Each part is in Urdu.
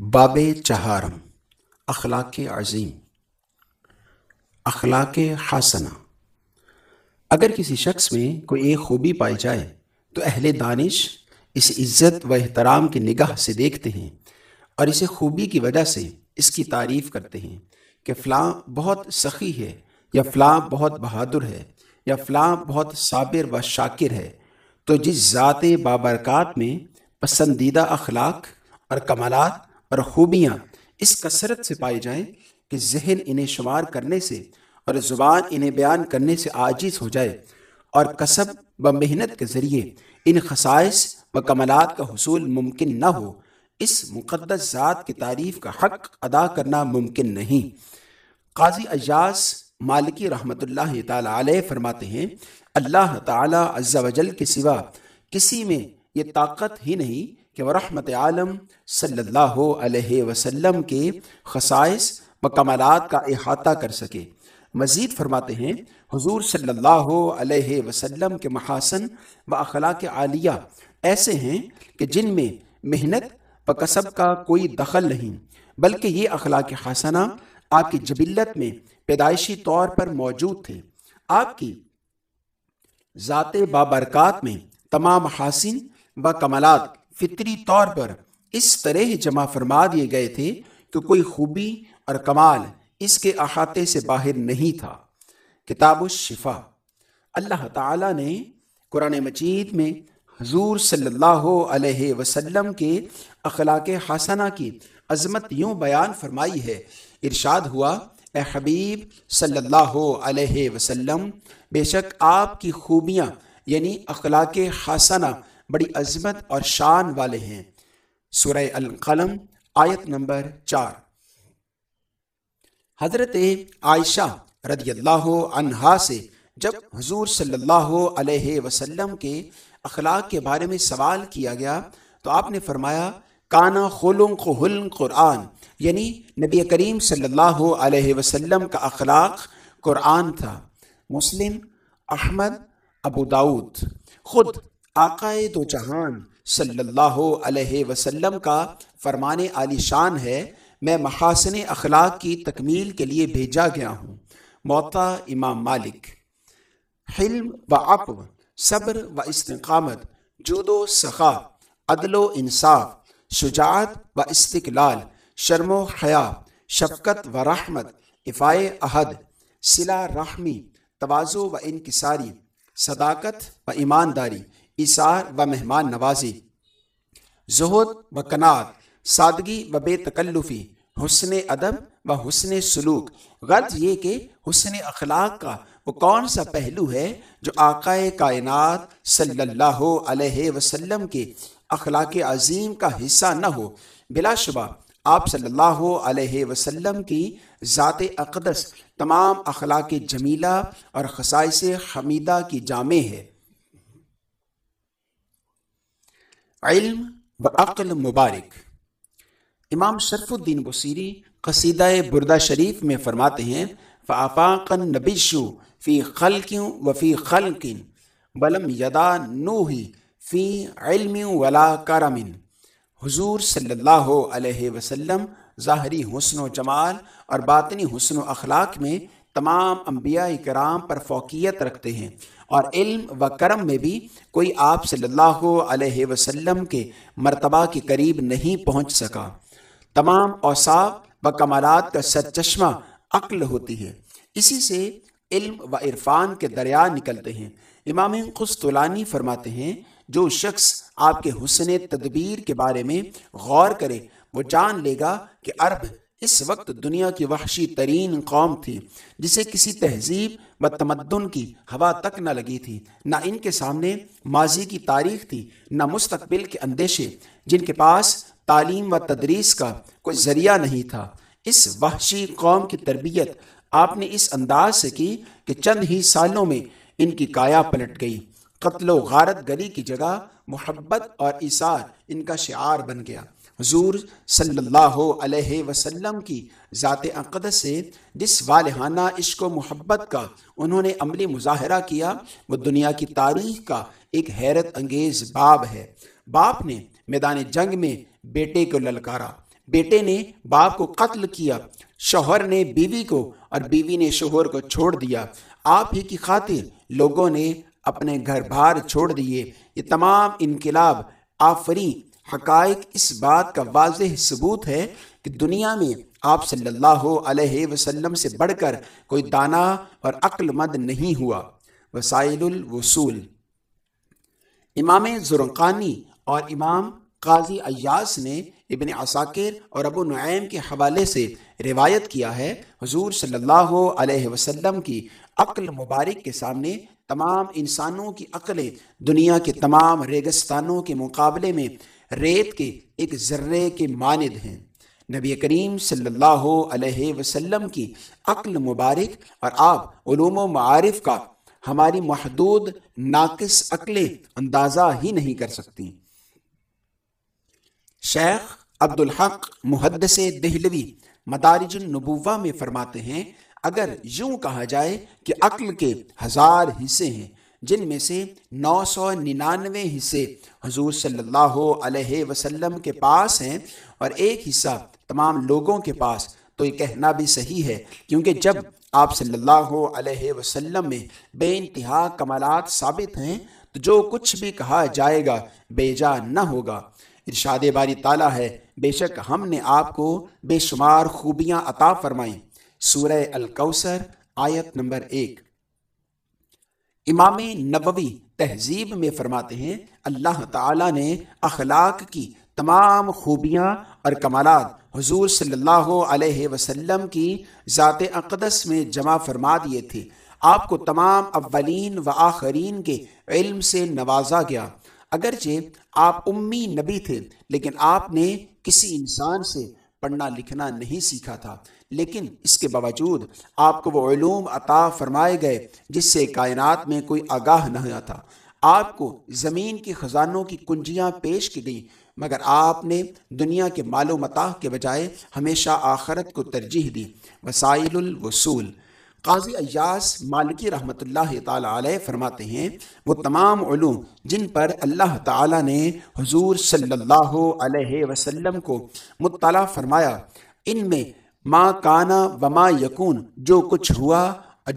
باب چہارم، اخلاق عظیم۔ اخلاق حسنہ۔ اگر کسی شخص میں کوئی ایک خوبی پائی جائے، تو اہل دانش اس عزت و احترام کی نگاہ سے دیکھتے ہیں اور اسے خوبی کی وجہ سے اس کی تعریف کرتے ہیں کہ فلاں بہت سخی ہے یا فلاں بہت بہادر ہے یا فلاں بہت صابر و شاکر ہے۔ تو جس ذات بابرکات میں پسندیدہ اخلاق اور کمالات اور خوبیاں اس کثرت سے پائی جائیں کہ ذہن انہیں شمار کرنے سے اور زبان انہیں بیان کرنے سے عاجز ہو جائے اور کسب و محنت کے ذریعے ان خصائص و کمالات کا حصول ممکن نہ ہو۔ اس مقدس ذات کی تعریف کا حق ادا کرنا ممکن نہیں۔ قاضی اجاز مالکی رحمۃ اللہ تعالی علیہ فرماتے ہیں، اللہ تعالی عز و جل کے سوا کسی میں یہ طاقت ہی نہیں کہ وہ رحمت عالم صلی اللہ علیہ وسلم کے خصائص و کمالات کا احاطہ کر سکے۔ مزید فرماتے ہیں، حضور صلی اللہ علیہ وسلم کے محاسن و اخلاق عالیہ ایسے ہیں کہ جن میں محنت و کسب کا کوئی دخل نہیں، بلکہ یہ اخلاق حسنہ آپ کی جبلت میں پیدائشی طور پر موجود تھے۔ آپ کی ذات بابرکات میں تمام حاسن و کمالات فطری طور پر اس طرح جمع فرما دیے گئے تھے کہ کوئی خوبی اور کمال اس کے احاطے سے باہر نہیں تھا۔ کتاب الشفا اللہ تعالیٰ نے قرآن مجید میں حضور صلی اللہ علیہ وسلم کے اخلاق حسنہ کی عظمت یوں بیان فرمائی ہے، ارشاد ہوا، اے حبیب صلی اللہ علیہ وسلم، بے شک آپ کی خوبیاں یعنی اخلاق حسنہ بڑی عظمت اور شان والے ہیں۔ سورہ القلم، آیت نمبر چار۔ حضرت عائشہ رضی اللہ عنہا سے جب حضور صلی اللہ علیہ وسلم کے اخلاق کے بارے میں سوال کیا گیا تو آپ نے فرمایا، کانا خلق حلم قرآن یعنی نبی کریم صلی اللہ علیہ وسلم کا اخلاق قرآن تھا۔ مسلم، احمد، ابو داود خود آقائے دو جہان صلی اللہ علیہ وسلم کا فرمان عالی شان ہے، میں محاسن اخلاق کی تکمیل کے لیے بھیجا گیا ہوں۔ موتا امام مالک۔ حلم و عقو صبر و استقامت، جود و سخا، عدل و انصاف، شجاعت و استقلال، شرم و حیا، شفقت و رحمت، افائے عہد، صلہ رحمی، توازو و انکساری، صداقت و ایمانداری۔ اثار و مہمان نوازی، زہد و کنات سادگی و بے تکلفی، حسن ادب و حسن سلوک۔ غرض یہ کہ حسن اخلاق کا وہ کون سا پہلو ہے جو آقائے کائنات صلی اللہ علیہ وسلم کے اخلاق عظیم کا حصہ نہ ہو۔ بلا شبہ آپ صلی اللہ علیہ وسلم کی ذات اقدس تمام اخلاق جمیلہ اور خصائص حمیدہ کی جامع ہے۔ علم و عقل مبارک۔ امام شرف الدین بصیری قصیدہ بردہ شریف میں فرماتے ہیں فافاقن نبیشو فی خلقوں و فی خلقن بلم یدا نوہی فی علم ولا کرمن حضور صلی اللہ علیہ وسلم ظاہری حسن و جمال اور باطنی حسن و اخلاق میں تمام انبیاء کرام پر فوقیت رکھتے ہیں۔ اور علم و کرم میں بھی کوئی آپ صلی اللہ علیہ وسلم کے مرتبہ کے قریب نہیں پہنچ سکا۔ تمام اوصاف و کمالات کا سرچشمہ عقل ہوتی ہے۔ اسی سے علم و عرفان کے دریا نکلتے ہیں۔ امام قسطلانی فرماتے ہیں، جو شخص آپ کے حسن تدبیر کے بارے میں غور کرے، وہ جان لے گا کہ عرب اس وقت دنیا کی وحشی ترین قوم تھی، جسے کسی تہذیب و تمدن کی ہوا تک نہ لگی تھی، نہ ان کے سامنے ماضی کی تاریخ تھی، نہ مستقبل کے اندیشے، جن کے پاس تعلیم و تدریس کا کوئی ذریعہ نہیں تھا۔ اس وحشی قوم کی تربیت آپ نے اس انداز سے کی کہ چند ہی سالوں میں ان کی کایا پلٹ گئی۔ قتل و غارت گری کی جگہ محبت اور اثار ان کا شعار بن گیا۔ حضور صلی اللہ علیہ وسلم کی ذات اقدس سے جس والہانہ عشق و محبت کا انہوں نے عملی مظاہرہ کیا، وہ دنیا کی تاریخ کا ایک حیرت انگیز باب ہے۔ باپ نے میدان جنگ میں بیٹے کو للکارا۔ بیٹے نے باپ کو قتل کیا۔ شوہر نے بیوی کو اور بیوی نے شوہر کو چھوڑ دیا۔ آپ ہی کی خاطر لوگوں نے اپنے گھر بھار چھوڑ دیے۔ یہ تمام انقلاب آفری حقائق اس بات کا واضح ثبوت ہے کہ دنیا میں آپ صلی اللہ علیہ وسلم سے بڑھ کر کوئی دانا اور عقل مند نہیں ہوا۔ وسائل الوصول۔ امام زرقانی اور امام قاضی ایاس نے ابن عساکر اور ابو نعیم کے حوالے سے روایت کیا ہے، حضور صلی اللہ علیہ وسلم کی عقل مبارک کے سامنے تمام انسانوں کی عقلیں دنیا کے تمام ریگستانوں کے مقابلے میں ریت کے ایک ذرے کے ماند ہیں۔ نبی کریم صلی اللہ علیہ وسلم کی عقل مبارک اور آپ علوم و معارف کا ہماری محدود ناقص عقلیں اندازہ ہی نہیں کر سکتی۔ شیخ عبدالحق محدث دہلوی مدارج النبوہ میں فرماتے ہیں، اگر یوں کہا جائے کہ عقل کے ہزار حصے ہیں جن میں سے نو سو ننانوے حصے حضور صلی اللہ علیہ وسلم کے پاس ہیں اور ایک حصہ تمام لوگوں کے پاس، تو یہ کہنا بھی صحیح ہے، کیونکہ جب آپ صلی اللہ علیہ وسلم میں بے انتہا کمالات ثابت ہیں، تو جو کچھ بھی کہا جائے گا بے جا نہ ہوگا۔ ارشاد باری تعالیٰ ہے، بے شک ہم نے آپ کو بے شمار خوبیاں عطا فرمائیں۔ سورہ الکوثر، آیت نمبر ایک۔ امام نبوی تہذیب میں فرماتے ہیں، اللہ تعالیٰ نے اخلاق کی تمام خوبیاں اور کمالات حضور صلی اللہ علیہ وسلم کی ذات اقدس میں جمع فرما دیے تھے۔ آپ کو تمام اولین و آخرین کے علم سے نوازا گیا۔ اگرچہ آپ امی نبی تھے، لیکن آپ نے کسی انسان سے پڑھنا لکھنا نہیں سیکھا تھا۔ لیکن اس کے باوجود آپ کو وہ علوم عطا فرمائے گئے جس سے کائنات میں کوئی آگاہ نہ ہوا تھا آپ کو زمین کی خزانوں کی کنجیاں پیش کی گئیں، مگر آپ نے دنیا کے مال و متاح کے بجائے ہمیشہ آخرت کو ترجیح دی۔ وسائل الوصول۔ قاضی ایاس مالکی رحمۃ اللہ تعالیٰ علیہ فرماتے ہیں، وہ تمام علوم جن پر اللہ تعالیٰ نے حضور صلی اللہ علیہ وسلم کو مطالعہ فرمایا، ان میں ما کانا وما یکون، جو کچھ ہوا،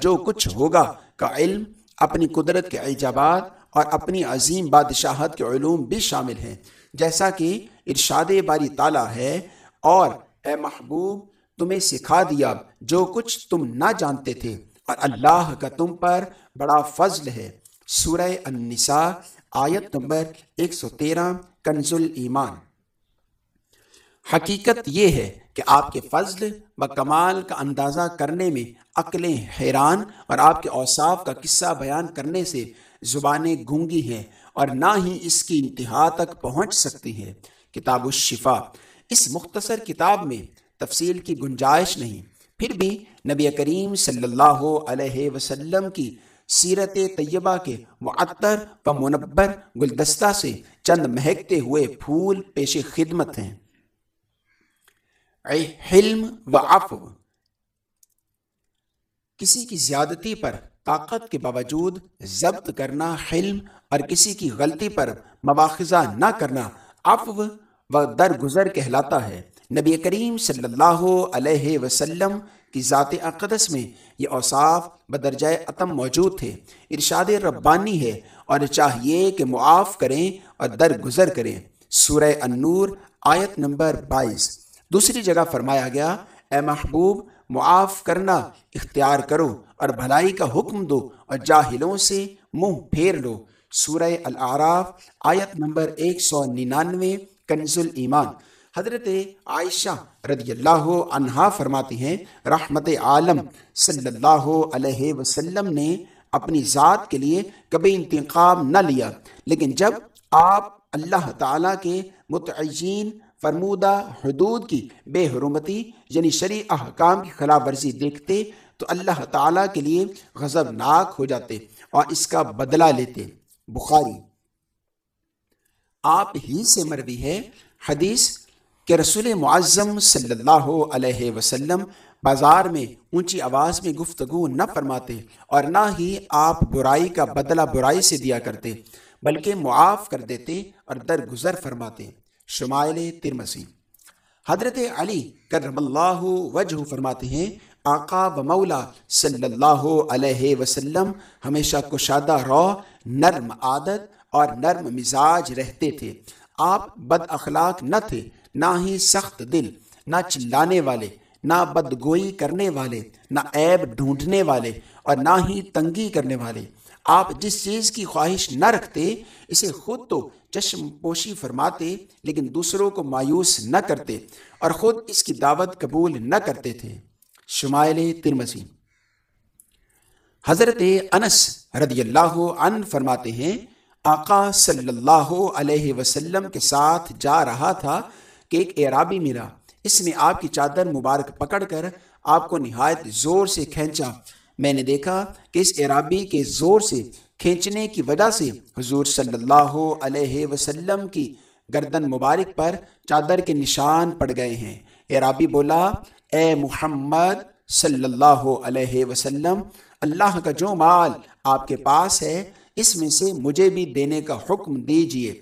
جو کچھ ہوگا، کا علم، اپنی قدرت کے ایجابات اور اپنی عظیم بادشاہت کے علوم بھی شامل ہیں۔ جیسا کہ ارشاد باری تعالیٰ ہے، اور اے محبوب، تمہیں سکھا دیا جو کچھ تم نہ جانتے تھے، اور اللہ کا تم پر بڑا فضل ہے۔ سورہ النساء، آیت نمبر 113 کنز ایمان حقیقت یہ ہے کہ آپ کے فضل و کمال کا اندازہ کرنے میں عقلیں حیران اور آپ کے اوصاف کا قصہ بیان کرنے سے زبانیں گونگی ہیں اور نہ ہی اس کی انتہا تک پہنچ سکتی ہے کتاب الشفا اس مختصر کتاب میں تفصیل کی گنجائش نہیں، پھر بھی نبی کریم صلی اللہ علیہ وسلم کی سیرت طیبہ کے معطر و منبر گلدستہ سے چند مہکتے ہوئے پھول پیش خدمت ہیں۔ حلم و عفو۔ کسی کی زیادتی پر طاقت کے باوجود ضبط کرنا حلم اور کسی کی غلطی پر مواخذہ نہ کرنا عفو و درگزر کہلاتا ہے۔ نبی کریم صلی اللہ علیہ وسلم کی ذات اقدس میں یہ اوصاف بدرجہ عتم موجود تھے۔ ارشاد ربانی ہے اور چاہیے کہ معاف کریں اور درگزر کریں۔ سورہ النور آیت نمبر بائیس۔ دوسری جگہ فرمایا گیا، اے محبوب، معاف کرنا، اختیار کرو اور بھلائی کا حکم دو اور جاہلوں سے منہ پھیر لو۔ سورہ العراف، آیت نمبر ایک سو ننانوے، کنز ایمان حضرت عائشہ رضی اللہ عنہا فرماتی ہیں، رحمت عالم صلی اللہ علیہ وسلم نے اپنی ذات کے لیے کبھی انتقام نہ لیا، لیکن جب آپ اللہ تعالیٰ کے متعین فرمودہ حدود کی بے حرمتی یعنی شرع احکام کی خلاف ورزی دیکھتے تو اللہ تعالیٰ کے لیے غضب ناک ہو جاتے اور اس کا بدلہ لیتے۔ بخاری۔ آپ ہی سے مروی ہے حدیث کہ رسول معظم صلی اللہ علیہ وسلم بازار میں اونچی آواز میں گفتگو نہ فرماتے اور نہ ہی آپ برائی کا بدلہ برائی سے دیا کرتے، بلکہ معاف کر دیتے اور درگزر فرماتے۔ شمائل ترمسی حضرت علی کرم اللہ وجہ فرماتے ہیں، آقا و مولا صلی اللہ علیہ وسلم ہمیشہ کشادہ رو نرم عادت اور نرم مزاج رہتے تھے۔ آپ بد اخلاق نہ تھے، نہ ہی سخت دل، نہ چلانے والے، نہ بدگوئی کرنے والے، نہ عیب ڈھونڈنے والے اور نہ ہی تنگی کرنے والے۔ آپ جس چیز کی خواہش نہ رکھتے، اسے خود تو چشم پوشی فرماتے، لیکن دوسروں کو مایوس نہ کرتے اور خود اس کی دعوت قبول نہ کرتے تھے۔ شمائل ترمسی حضرت انس رضی اللہ عنہ فرماتے ہیں، آقا صلی اللہ علیہ وسلم کے ساتھ جا رہا تھا کہ ایک اعرابی میرا، اس نے آپ کی چادر مبارک پکڑ کر آپ کو نہایت زور سے کھینچا۔ میں نے دیکھا کہ اس عرابی کے زور سے کھینچنے کی وجہ سے حضور صلی اللہ علیہ وسلم کی گردن مبارک پر چادر کے نشان پڑ گئے ہیں۔ عرابی بولا، اے محمد صلی اللہ علیہ وسلم، اللہ کا جو مال آپ کے پاس ہے، اس میں سے مجھے بھی دینے کا حکم دیجیے۔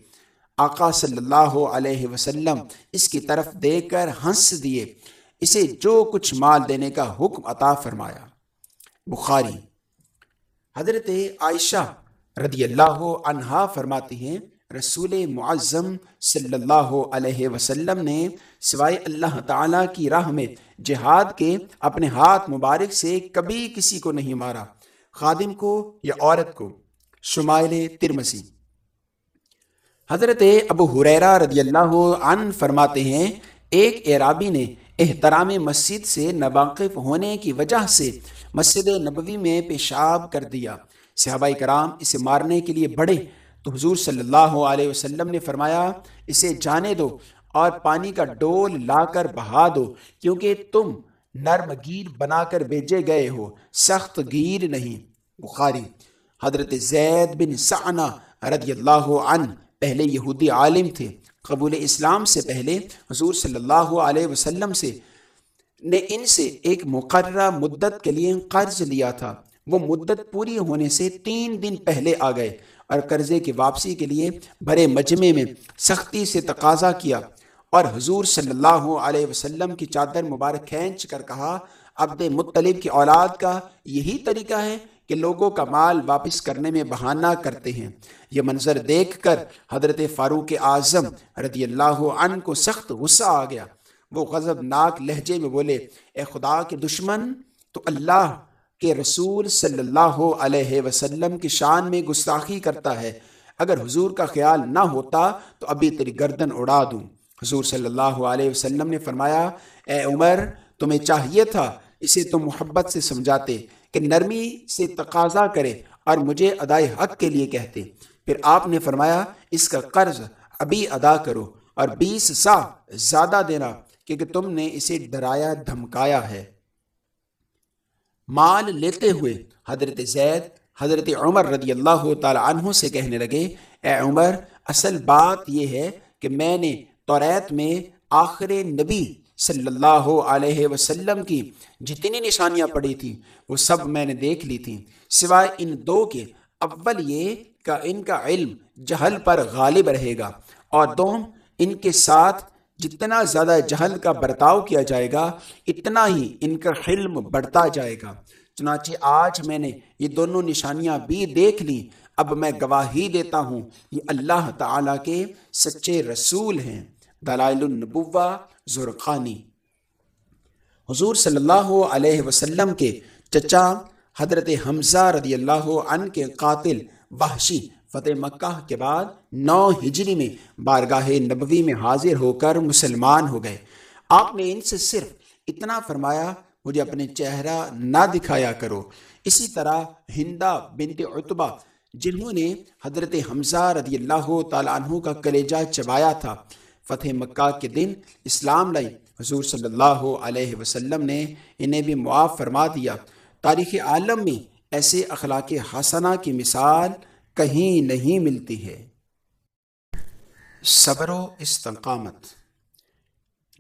آقا صلی اللہ علیہ وسلم اس کی طرف دے کر ہنس دیے اسے جو کچھ مال دینے کا حکم عطا فرمایا۔ بخاری۔ حضرت عائشہ رضی اللہ عنہا فرماتی ہیں، رسول معظم صلی اللہ علیہ وسلم نے سوائے اللہ تعالیٰ کی راہ میں جہاد کے اپنے ہاتھ مبارک سے کبھی کسی کو نہیں مارا، خادم کو یا عورت کو۔ شمائل ترمسی حضرت ابو حریرہ رضی اللہ عنہ فرماتے ہیں، ایک اعرابی نے احترام مسجد سے نواقف ہونے کی وجہ سے مسجد نبوی میں پیشاب کر دیا۔ صحابہ کرام اسے مارنے کے لیے بڑے تو حضور صلی اللہ علیہ وسلم نے فرمایا، اسے جانے دو اور پانی کا ڈول لا کر بہا دو، کیونکہ تم نرم گیر بنا کر بیجے گئے ہو، سخت گیر نہیں۔ بخاری، حضرت زید بن سعنا رضی اللہ عنہ پہلے یہودی عالم تھے۔ قبول اسلام سے پہلے حضور صلی اللہ علیہ وسلم سے نے ان سے ایک مقررہ مدت کے لیے قرض لیا تھا۔ وہ مدت پوری ہونے سے تین دن پہلے آ گئے اور قرضے کی واپسی کے لیے بڑے مجمع میں سختی سے تقاضا کیا اور حضور صلی اللہ علیہ وسلم کی چادر مبارک کھینچ کر کہا، عبد مطلب کی اولاد کا یہی طریقہ ہے کہ لوگوں کا مال واپس کرنے میں بہانہ کرتے ہیں۔ یہ منظر دیکھ کر حضرت فاروق اعظم رضی اللہ عنہ کو سخت غصہ آ گیا۔ وہ غضب ناک لہجے میں بولے، اے خدا کے دشمن، تو اللہ کے رسول صلی اللہ علیہ وسلم کی شان میں گستاخی کرتا ہے۔ اگر حضور کا خیال نہ ہوتا تو ابھی تیری گردن اڑا دوں۔ حضور صلی اللہ علیہ وسلم نے فرمایا، اے عمر، تمہیں چاہیے تھا اسے تم محبت سے سمجھاتے کہ نرمی سے تقاضا کرے اور مجھے ادائے حق کے لیے کہتے۔ پھر آپ نے فرمایا، اس کا قرض ابھی ادا کرو اور بیس سا زیادہ دینا۔ کیونکہ تم نے اسے ڈرایا، دھمکایا ہے۔ مال لیتے ہوئے حضرت زید، حضرت عمر رضی اللہ تعالی عنہ سے کہنے لگے، اے عمر، اصل بات یہ ہے کہ میں نے توریت میں آخر نبی صلی اللہ علیہ وسلم کی جتنی نشانیاں پڑی تھیں، وہ سب میں نے دیکھ لی تھیں۔ سوائے ان دو کے اول یہ کہ ان کا علم جہل پر غالب رہے گا اور دوم ان کے ساتھ جتنا زیادہ جہل کا برتاؤ کیا جائے گا، اتنا ہی ان کا علم بڑھتا جائے گا۔ چنانچہ آج میں نے یہ دونوں نشانیاں بھی دیکھ لی اب میں گواہی دیتا ہوں، یہ اللہ تعالیٰ کے سچے رسول ہیں۔ دلائل النبوہ زرقانی۔ حضور صلی اللہ علیہ وسلم کے چچا حضرت حمزہ رضی اللہ عنہ کے قاتل وحشی فتح مکہ کے بعد نو ہجری میں بارگاہ نبوی میں حاضر ہو کر مسلمان ہو گئے۔ آپ نے ان سے صرف اتنا فرمایا، مجھے اپنے چہرہ نہ دکھایا کرو۔ اسی طرح ہندا بنت عطبہ جنہوں نے حضرت حمزہ رضی اللہ تعالیٰ عنہ کا کلیجہ چبایا تھا۔ فتح مکہ کے دن اسلام لائی۔ حضور صلی اللہ علیہ وسلم نے انہیں بھی معاف فرما دیا۔ تاریخ عالم میں ایسے اخلاق حسنہ کی مثال کہیں نہیں ملتی ہے۔ صبر و استقامت۔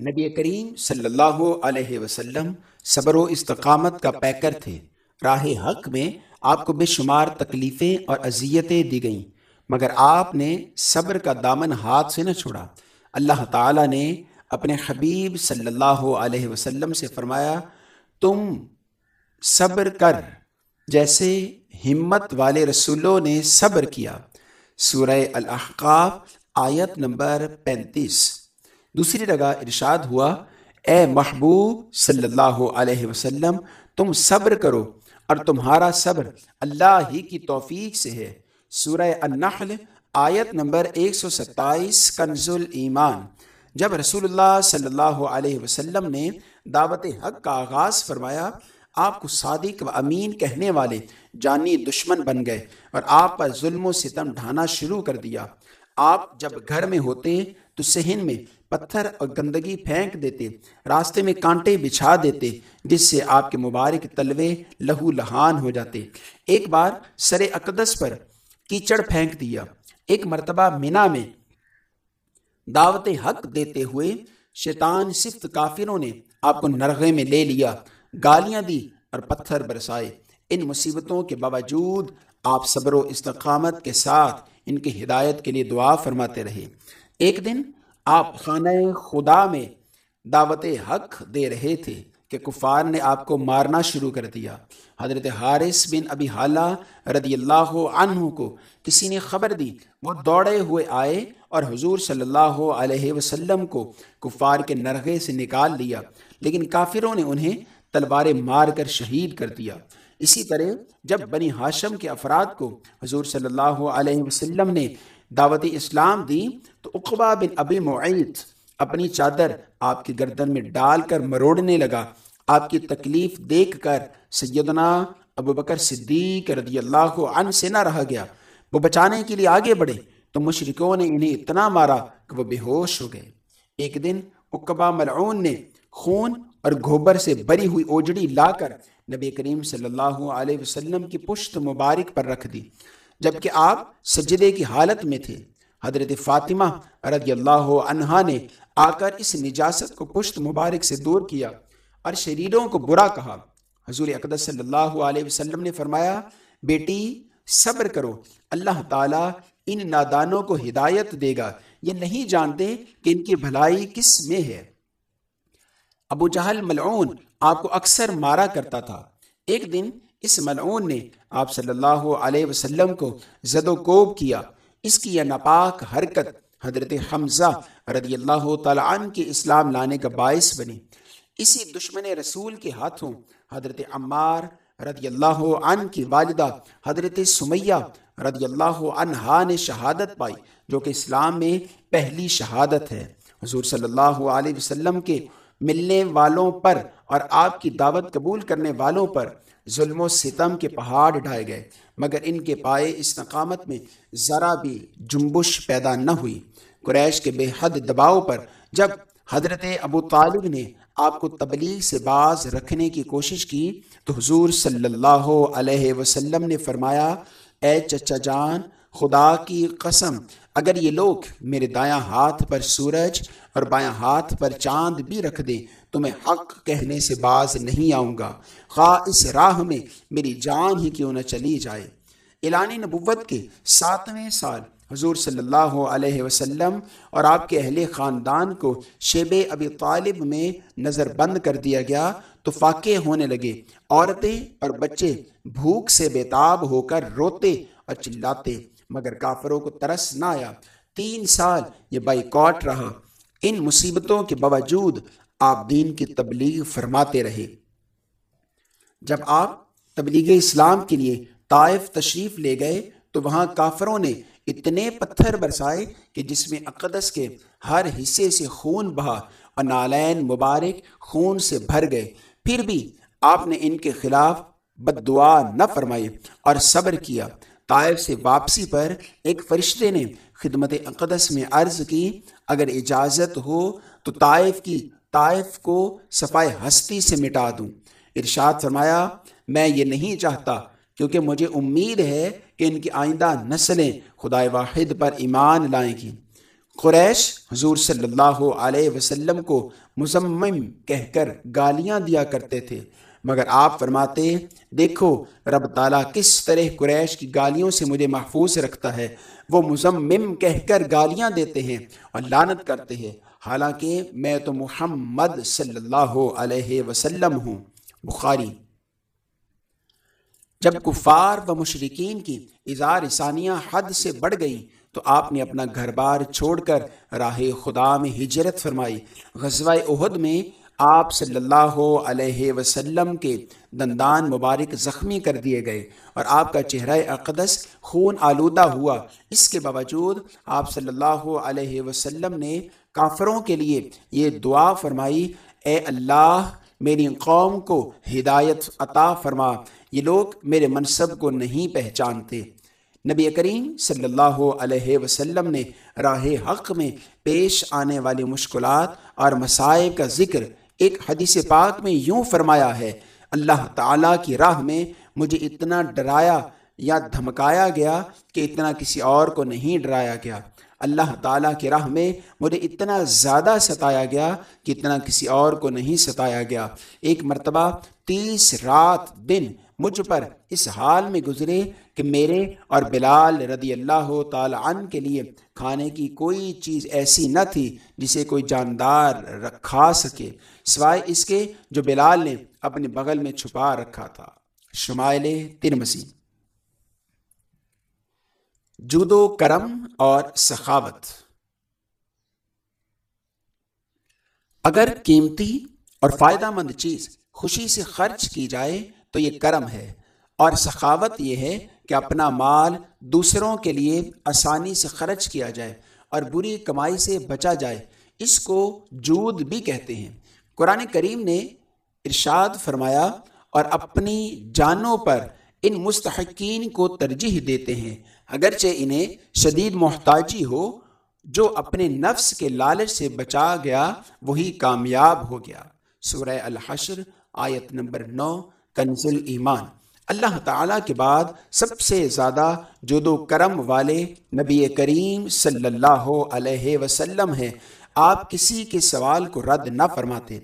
نبی کریم صلی اللہ علیہ وسلم صبر و استقامت کا پیکر تھے۔ راہ حق میں آپ کو بے شمار تکلیفیں اور اذیتیں دی گئیں۔ مگر آپ نے صبر کا دامن ہاتھ سے نہ چھوڑا۔ اللہ تعالیٰ نے اپنے حبیب صلی اللہ علیہ وسلم سے فرمایا، تم صبر کر، جیسے ہمت والے رسولوں نے صبر کیا۔ سورہ الاحقاف آیت نمبر پینتیس۔ دوسری جگہ ارشاد ہوا، اے محبوب صلی اللہ علیہ وسلم، تم صبر کرو اور تمہارا صبر اللہ ہی کی توفیق سے ہے۔ سورہ النحل آیت نمبر ایک سو ستائیس، کنز ایمان جب رسول اللہ صلی اللہ علیہ وسلم نے دعوت حق کا آغاز فرمایا آپ کو صادق و امین کہنے والے جانی دشمن بن گئے اور آپ پر ظلم و ستم ڈھانا شروع کر دیا۔ آپ جب گھر میں ہوتے تو سہن میں پتھر اور گندگی پھینک دیتے، راستے میں کانٹے بچھا دیتے، جس سے آپ کے مبارک تلوے لہو لہان ہو جاتے۔ ایک بار سر اقدس پر کیچڑ پھینک دیا۔ ایک مرتبہ مینا میں دعوت حق دیتے ہوئے شیطان صفت کافروں نے آپ کو نرغے میں لے لیا۔ گالیاں دی اور پتھر برسائے۔ ان مصیبتوں کے باوجود آپ صبر و استقامت کے ساتھ ان کی ہدایت کے لیے دعا فرماتے رہے۔ ایک دن آپ خانہ خدا میں دعوت حق دے رہے تھے کہ کفار نے آپ کو مارنا شروع کر دیا۔ حضرت حارث بن ابی حالہ رضی اللہ عنہ کو کسی نے خبر دی۔ وہ دوڑے ہوئے آئے اور حضور صلی اللہ علیہ وسلم کو کفار کے نرغے سے نکال لیا۔ لیکن کافروں نے انہیں تلواریں مار کر شہید کر دیا۔ اسی طرح جب بنی ہاشم کے افراد کو حضور صلی اللہ علیہ وسلم نے دعوت اسلام دی، تو اقبا بن ابی معیت اپنی چادر آپ کی گردن میں ڈال کر مروڑنے لگا۔ آپ کی تکلیف دیکھ کر سیدنا ابو بکر صدیق رضی اللہ عنہ سے نہ رہا گیا۔ وہ بچانے کے لیے آگے بڑھے، تو مشرکوں نے انہیں اتنا مارا کہ وہ بے ہوش ہو گئے۔ ایک دن اقبا ملعون نے خون اور گھوبر سے بری ہوئی اوجڑی لا کر نبی کریم صلی اللہ علیہ وسلم کی پشت مبارک پر رکھ دی۔ جبکہ آپ سجدے کی حالت میں تھے۔ حضرت فاطمہ رضی اللہ عنہا نے آ کر اس نجاست کو پشت مبارک سے دور کیا اور شریروں کو برا کہا۔ حضور اقدس صلی اللہ علیہ وسلم نے فرمایا، بیٹی، صبر کرو۔ اللہ تعالیٰ ان نادانوں کو ہدایت دے گا۔ یہ نہیں جانتے کہ ان کی بھلائی کس میں ہے۔ ابو جہل ملعون آپ کو اکثر مارا کرتا تھا۔ ایک دن اس ملعون نے آپ صلی اللہ علیہ وسلم کو زد و کوب کیا۔ اس کی یہ ناپاک حرکت حضرت حمزہ رضی اللہ تعالیٰ عنہ کی اسلام لانے کا باعث بنی۔ اسی دشمن رسول کے ہاتھوں حضرت عمار رضی اللہ عنہ کی والدہ حضرت سمیہ رضی اللہ عنہ نے شہادت پائی، جو کہ اسلام میں پہلی شہادت ہے۔ حضور صلی اللہ علیہ وسلم کے ملنے والوں پر اور آپ کی دعوت قبول کرنے والوں پر ظلم و ستم کے پہاڑ ڈھائے گئے۔ مگر ان کے پائے اس نقامت میں ذرا بھی جنبش پیدا نہ ہوئی۔ قریش کے بے حد دباؤ پر جب حضرت ابو طالب نے آپ کو تبلیغ سے باز رکھنے کی کوشش کی تو حضور صلی اللہ علیہ وسلم نے فرمایا، اے چچا جان، خدا کی قسم اگر یہ لوگ میرے دایاں ہاتھ پر سورج اور بایاں ہاتھ پر چاند بھی رکھ دیں تو میں حق کہنے سے باز نہیں آؤں گا۔ خواہ اس راہ میں میری جان ہی کیوں نہ چلی جائے۔ اعلان نبوت کے ساتویں سال حضور صلی اللہ علیہ وسلم اور آپ کے اہل خاندان کو شیب ابی طالب میں نظر بند کر دیا گیا تو فاقے ہونے لگے۔ عورتیں اور بچے بھوک سے بیتاب ہو کر روتے اور چلاتے مگر کافروں کو ترس نہ آیا۔ تین سال یہ بائی کاٹ رہا۔ ان مصیبتوں کے باوجود آپ دین کی تبلیغ فرماتے رہے۔ جب آپ تبلیغ اسلام کے لیے طائف تشریف لے گئے تو وہاں کافروں نے اتنے پتھر برسائے کہ جس میں اقدس کے ہر حصے سے خون بہا اور نالین مبارک خون سے بھر گئے۔ پھر بھی آپ نے ان کے خلاف بد دعا نہ فرمائی اور صبر کیا۔ طائف سے واپسی پر ایک فرشتے نے خدمت اقدس میں عرض کی، اگر اجازت ہو تو طائف کی، طائف کو صفائے ہستی سے مٹا دوں۔ ارشاد فرمایا، میں یہ نہیں چاہتا کیونکہ مجھے امید ہے کہ ان کی آئندہ نسلیں خدا واحد پر ایمان لائیں گی۔ قریش حضور صلی اللہ علیہ وسلم کو مزمم کہہ کر گالیاں دیا کرتے تھے۔ مگر آپ فرماتے دیکھو، رب تعالیٰ کس طرح قریش کی گالیوں سے مجھے محفوظ رکھتا ہے۔ وہ مزمم کہہ کر گالیاں دیتے ہیں اور لانت کرتے ہیں۔ حالانکہ میں تو محمد صلی اللہ علیہ وسلم ہوں۔ بخاری۔ جب کفار و مشرقین کی اظہار ثانیہ حد سے بڑھ گئی تو آپ نے اپنا گھر بار چھوڑ کر راہ خدا میں ہجرت فرمائی۔ غزوہ احد میں آپ صلی اللہ علیہ وسلم کے دندان مبارک زخمی کر دیے گئے اور آپ کا چہرہ اقدس خون آلودہ ہوا۔ اس کے باوجود آپ صلی اللہ علیہ وسلم نے کافروں کے لیے یہ دعا فرمائی، اے اللہ، میری قوم کو ہدایت عطا فرما۔ یہ لوگ میرے منصب کو نہیں پہچانتے۔ نبی کریم صلی اللہ علیہ وسلم نے راہ حق میں پیش آنے والی مشکلات اور مسائل کا ذکر ایک حدیث پاک میں یوں فرمایا ہے، اللہ تعالیٰ کی راہ میں مجھے اتنا ڈرایا یا دھمکایا گیا کہ اتنا کسی اور کو نہیں ڈرایا گیا۔ اللہ تعالیٰ کی راہ میں مجھے اتنا زیادہ ستایا گیا کہ اتنا کسی اور کو نہیں ستایا گیا۔ ایک مرتبہ تیس رات دن مجھ پر اس حال میں گزرے کہ میرے اور بلال رضی اللہ تعالی عنہ کے لیے کھانے کی کوئی چیز ایسی نہ تھی جسے کوئی جاندار رکھا سکے۔ سوائے اس کے جو بلال نے اپنے بغل میں چھپا رکھا تھا۔ شمائل ترمسی جودو کرم اور سخاوت۔ اگر قیمتی اور فائدہ مند چیز خوشی سے خرچ کی جائے تو یہ کرم ہے۔ اور سخاوت یہ ہے کہ اپنا مال دوسروں کے لیے آسانی سے خرچ کیا جائے اور بری کمائی سے بچا جائے۔ اس کو جود بھی کہتے ہیں۔ قرآن کریم نے ارشاد فرمایا اور اپنی جانوں پر ان مستحقین کو ترجیح دیتے ہیں۔ اگرچہ انہیں شدید محتاجی ہو، جو اپنے نفس کے لالچ سے بچا گیا، وہی کامیاب ہو گیا۔ سورہ الحشر، آیت نمبر نو، کنز ایمان اللہ تعالیٰ کے بعد سب سے زیادہ جود و کرم والے نبی کریم صلی اللہ علیہ وسلم ہیں۔ آپ کسی کے سوال کو رد نہ فرماتے۔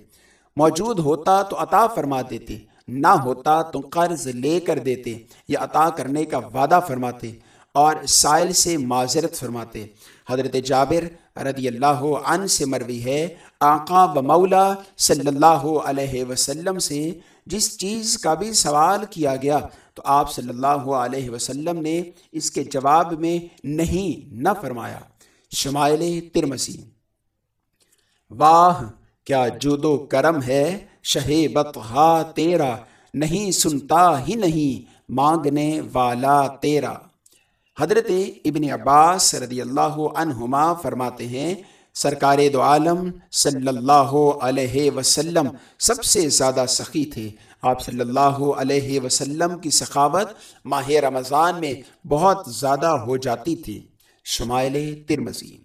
موجود ہوتا تو عطا فرما دیتے، نہ ہوتا تو قرض لے کر دیتے یا عطا کرنے کا وعدہ فرماتے اور سائل سے معذرت فرماتے۔ حضرت جابر رضی اللہ عنہ سے مروی ہے، آقا و مولا صلی اللہ علیہ وسلم سے جس چیز کا بھی سوال کیا گیا تو آپ صلی اللہ علیہ وسلم نے اس کے جواب میں نہیں نہ فرمایا۔ شمائل ترمسی واہ، کیا جودو کرم ہے؟ شہ بطحا تیرا، نہیں سنتا ہی نہیں، مانگنے والا تیرا۔ حضرت ابن عباس رضی اللہ عنہما فرماتے ہیں، سرکار دو عالم صلی اللہ علیہ وسلم سب سے زیادہ سخی تھے۔ آپ صلی اللہ علیہ وسلم کی سخاوت ماہ رمضان میں بہت زیادہ ہو جاتی تھی۔ شمائل ترمزی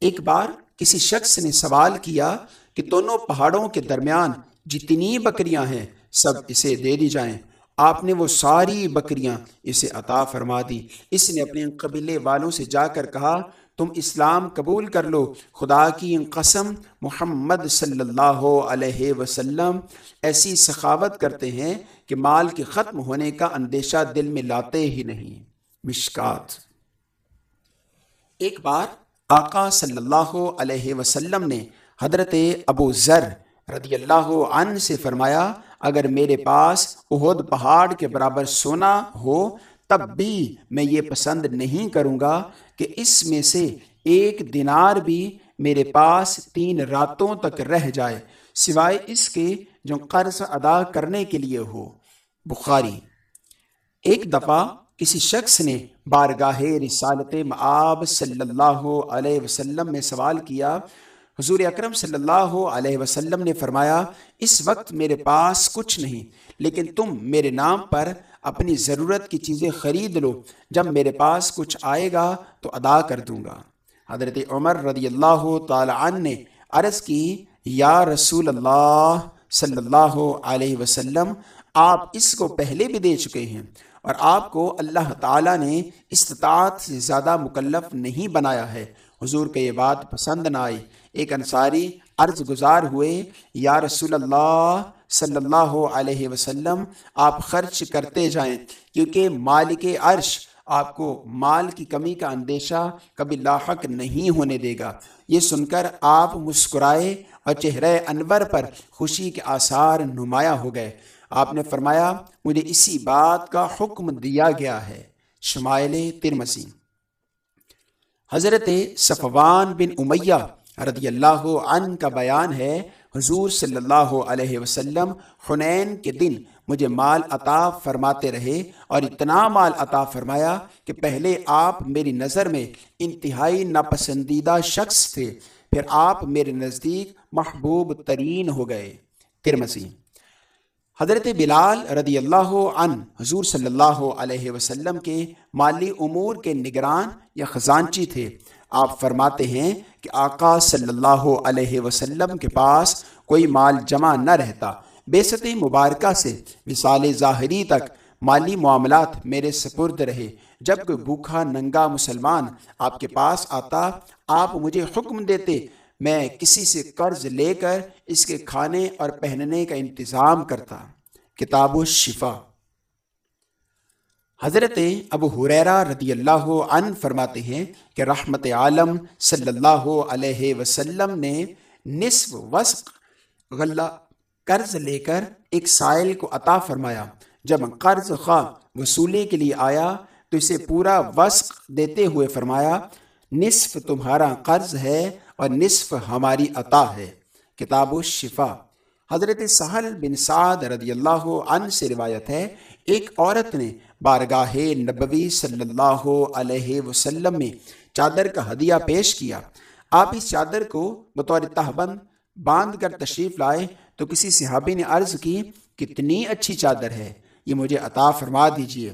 ایک بار کسی شخص نے سوال کیا کہ دونوں پہاڑوں کے درمیان جتنی بکریاں ہیں، سب اسے دے دی جائیں۔ آپ نے وہ ساری بکریاں اسے عطا فرما دی۔ اس نے اپنے قبیلے والوں سے جا کر کہا، تم اسلام قبول کر لو۔ خدا کی قسم محمد صلی اللہ علیہ وسلم ایسی سخاوت کرتے ہیں کہ مال کے ختم ہونے کا اندیشہ دل میں لاتے ہی نہیں۔ مشکات۔ ایک بار آقا صلی اللہ علیہ وسلم نے حضرت ابو ذر رضی اللہ عنہ سے فرمایا، اگر میرے پاس اہد پہاڑ کے برابر سونا ہو، تب بھی میں یہ پسند نہیں کروں گا کہ اس میں سے ایک دینار بھی میرے پاس تین راتوں تک رہ جائے، سوائے اس کے جو قرض ادا کرنے کے لیے ہو۔ بخاری، ایک دفعہ کسی شخص نے بارگاہ رسالت معاب صلی اللہ علیہ وسلم میں سوال کیا، حضور اکرم صلی اللہ علیہ وسلم نے فرمایا، اس وقت میرے پاس کچھ نہیں، لیکن تم میرے نام پر اپنی ضرورت کی چیزیں خرید لو، جب میرے پاس کچھ آئے گا تو ادا کر دوں گا۔ حضرت عمر رضی اللہ تعالی عنہ نے عرض کی، یا رسول اللہ صلی اللہ علیہ وسلم، آپ اس کو پہلے بھی دے چکے ہیں۔ اور آپ کو اللہ تعالیٰ نے استطاعت سے زیادہ مکلف نہیں بنایا ہے۔ حضور کا یہ بات پسند نہ آئی۔ ایک انصاری عرض گزار ہوئے، یا رسول اللہ صلی اللہ علیہ وسلم، آپ خرچ کرتے جائیں، کیونکہ مالک عرش آپ کو مال کی کمی کا اندیشہ کبھی لاحق نہیں ہونے دے گا۔ یہ سن کر آپ مسکرائے اور چہرہ انور پر خوشی کے آثار نمایاں ہو گئے۔ آپ نے فرمایا، مجھے اسی بات کا حکم دیا گیا ہے۔ شمائل ترمسی حضرت صفوان بن امیہ رضی اللہ عنہ کا بیان ہے، حضور صلی اللہ علیہ وسلم حنین کے دن مجھے مال عطا فرماتے رہے اور اتنا مال عطا فرمایا کہ پہلے آپ میری نظر میں انتہائی ناپسندیدہ شخص تھے، پھر آپ میرے نزدیک محبوب ترین ہو گئے۔ ترمسی حضرت بلال رضی اللہ عنہ حضور صلی اللہ علیہ وسلم کے مالی امور کے نگران یا خزانچی تھے۔ آپ فرماتے ہیں کہ آقا صلی اللہ علیہ وسلم کے پاس کوئی مال جمع نہ رہتا۔ بیست مبارکہ سے مثال ظاہری تک مالی معاملات میرے سپرد رہے۔ جب کوئی بھوکھا ننگا مسلمان آپ کے پاس آتا، آپ مجھے حکم دیتے میں کسی سے قرض لے کر اس کے کھانے اور پہننے کا انتظام کرتا۔ کتاب و شفا حضرت ابو حریرہ رضی اللہ عنہ فرماتے ہیں کہ رحمت عالم صلی اللہ علیہ وسلم نے نصف وسق غلہ قرض لے کر ایک سائل کو عطا فرمایا۔ جب قرض خواہ وصولی کے لیے آیا تو اسے پورا وسق دیتے ہوئے فرمایا، نصف تمہارا قرض ہے اور نصف ہماری عطا ہے۔ کتاب و شفا حضرت سہل بن سعد رضی اللہ عنہ سے روایت ہے، ایک عورت نے بارگاہ نبوی صلی اللہ علیہ وسلم میں چادر کا ہدیہ پیش کیا۔ آپ اس چادر کو بطور تہبند باندھ کر تشریف لائے تو کسی صحابی نے عرض کی، کتنی اچھی چادر ہے، یہ مجھے عطا فرما دیجیے۔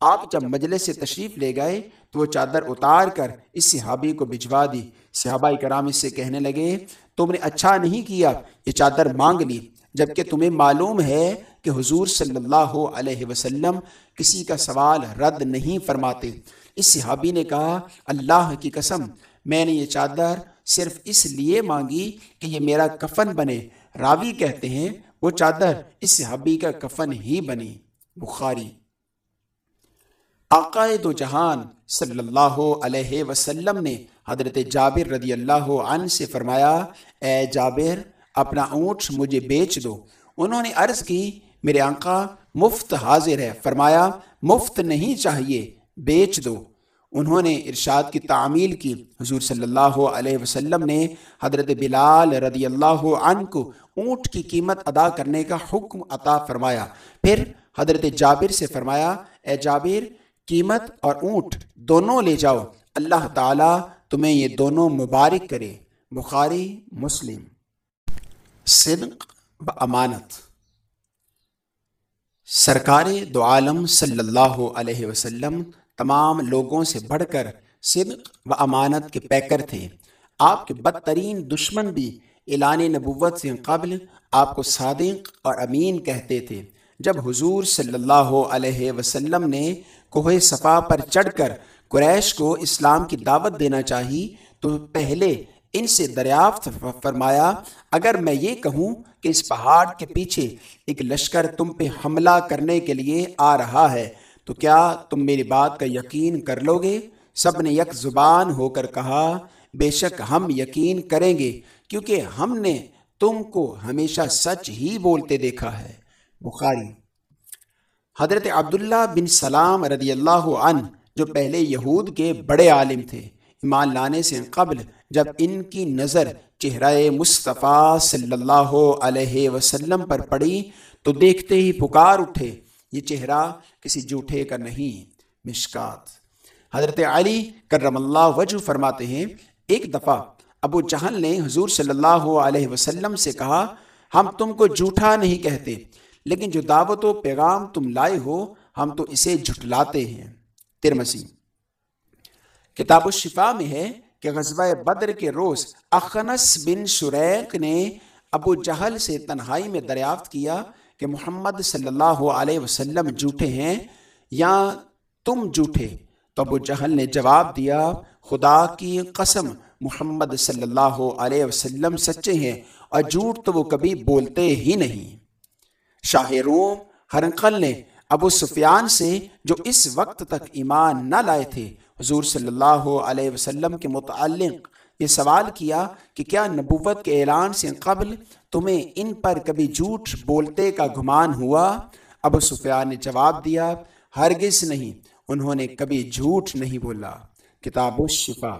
آپ جب مجلس سے تشریف لے گئے تو وہ چادر اتار کر اس صحابی کو بھجوا دی۔ صحابہ کرام اس سے کہنے لگے، تم نے اچھا نہیں کیا، یہ چادر مانگ لی، جبکہ تمہیں معلوم ہے کہ حضور صلی اللہ علیہ وسلم کسی کا سوال رد نہیں فرماتے۔ اس صحابی نے کہا، اللہ کی قسم، میں نے یہ چادر صرف اس لیے مانگی کہ یہ میرا کفن بنے۔ راوی کہتے ہیں، وہ چادر اس صحابی کا کفن ہی بنی۔ بخاری۔ دو جہان صلی اللہ علیہ وسلم نے حضرت جابر رضی اللہ عنہ سے فرمایا، اے جابر، اپنا اونٹ مجھے بیچ دو۔ انہوں نے عرض کی، میرے آنقا مفت حاضر ہے۔ فرمایا، مفت نہیں چاہیے، بیچ دو۔ انہوں نے ارشاد کی تعمیل کی۔ حضور صلی اللہ علیہ وسلم نے حضرت بلال رضی اللہ عنہ کو اونٹ کی قیمت ادا کرنے کا حکم عطا فرمایا۔ پھر حضرت جابر سے فرمایا، اے جابر، قیمت اور اونٹ دونوں لے جاؤ۔ اللہ تعالیٰ تمہیں یہ دونوں مبارک کرے۔ بخاری، مسلم۔ صدق و امانت۔ سرکار دو عالم صلی اللہ علیہ وسلم تمام لوگوں سے بڑھ کر صدق و امانت کے پیکر تھے۔ آپ کے بدترین دشمن بھی اعلان نبوت سے قبل آپ کو صادق اور امین کہتے تھے۔ جب حضور صلی اللہ علیہ وسلم نے کوہ صفا پر چڑھ کر قریش کو اسلام کی دعوت دینا چاہی تو پہلے ان سے دریافت فرمایا، اگر میں یہ کہوں کہ اس پہاڑ کے پیچھے ایک لشکر تم پہ حملہ کرنے کے لیے آ رہا ہے، تو کیا تم میری بات کا یقین کر لو گے؟ سب نے یک زبان ہو کر کہا، بے شک ہم یقین کریں گے، کیونکہ ہم نے تم کو ہمیشہ سچ ہی بولتے دیکھا ہے۔ بخاری۔ حضرت عبداللہ بن سلام رضی اللہ عنہ جو پہلے یہود کے بڑے عالم تھے، ایمان لانے سے قبل جب ان کی نظر چہرہ مصطفیٰ صلی اللہ علیہ وسلم پر پڑی تو دیکھتے ہی پکار اٹھے، یہ چہرہ کسی جھوٹے کا نہیں، مشکات۔ حضرت علی کرم اللہ وجہ فرماتے ہیں، ایک دفعہ ابو جہل نے حضور صلی اللہ علیہ وسلم سے کہا، ہم تم کو جھوٹا نہیں کہتے، لیکن جو دعوت و پیغام تم لائے ہو، ہم تو اسے جھٹلاتے ہیں۔ ترمسی کتاب الشفا میں ہے کہ غزوہ بدر کے روز اخنس بن شریق نے ابو جہل سے تنہائی میں دریافت کیا کہ محمد صلی اللہ علیہ وسلم جھوٹے ہیں یا تم جھوٹے؟ تو ابو جہل نے جواب دیا، خدا کی قسم، محمد صلی اللہ علیہ وسلم سچے ہیں اور جھوٹ تو وہ کبھی بولتے ہی نہیں۔ شاہ روم، ہرنقل نے ابو سفیان سے جو اس وقت تک ایمان نہ لائے تھے، حضور صلی اللہ علیہ وسلم کے متعلق یہ سوال کیا کہ کیا نبوت کے اعلان سے قبل تمہیں ان پر کبھی جھوٹ بولتے کا گمان ہوا؟ ابو سفیان نے جواب دیا، ہرگز نہیں، انہوں نے کبھی جھوٹ نہیں بولا۔ کتاب الشفا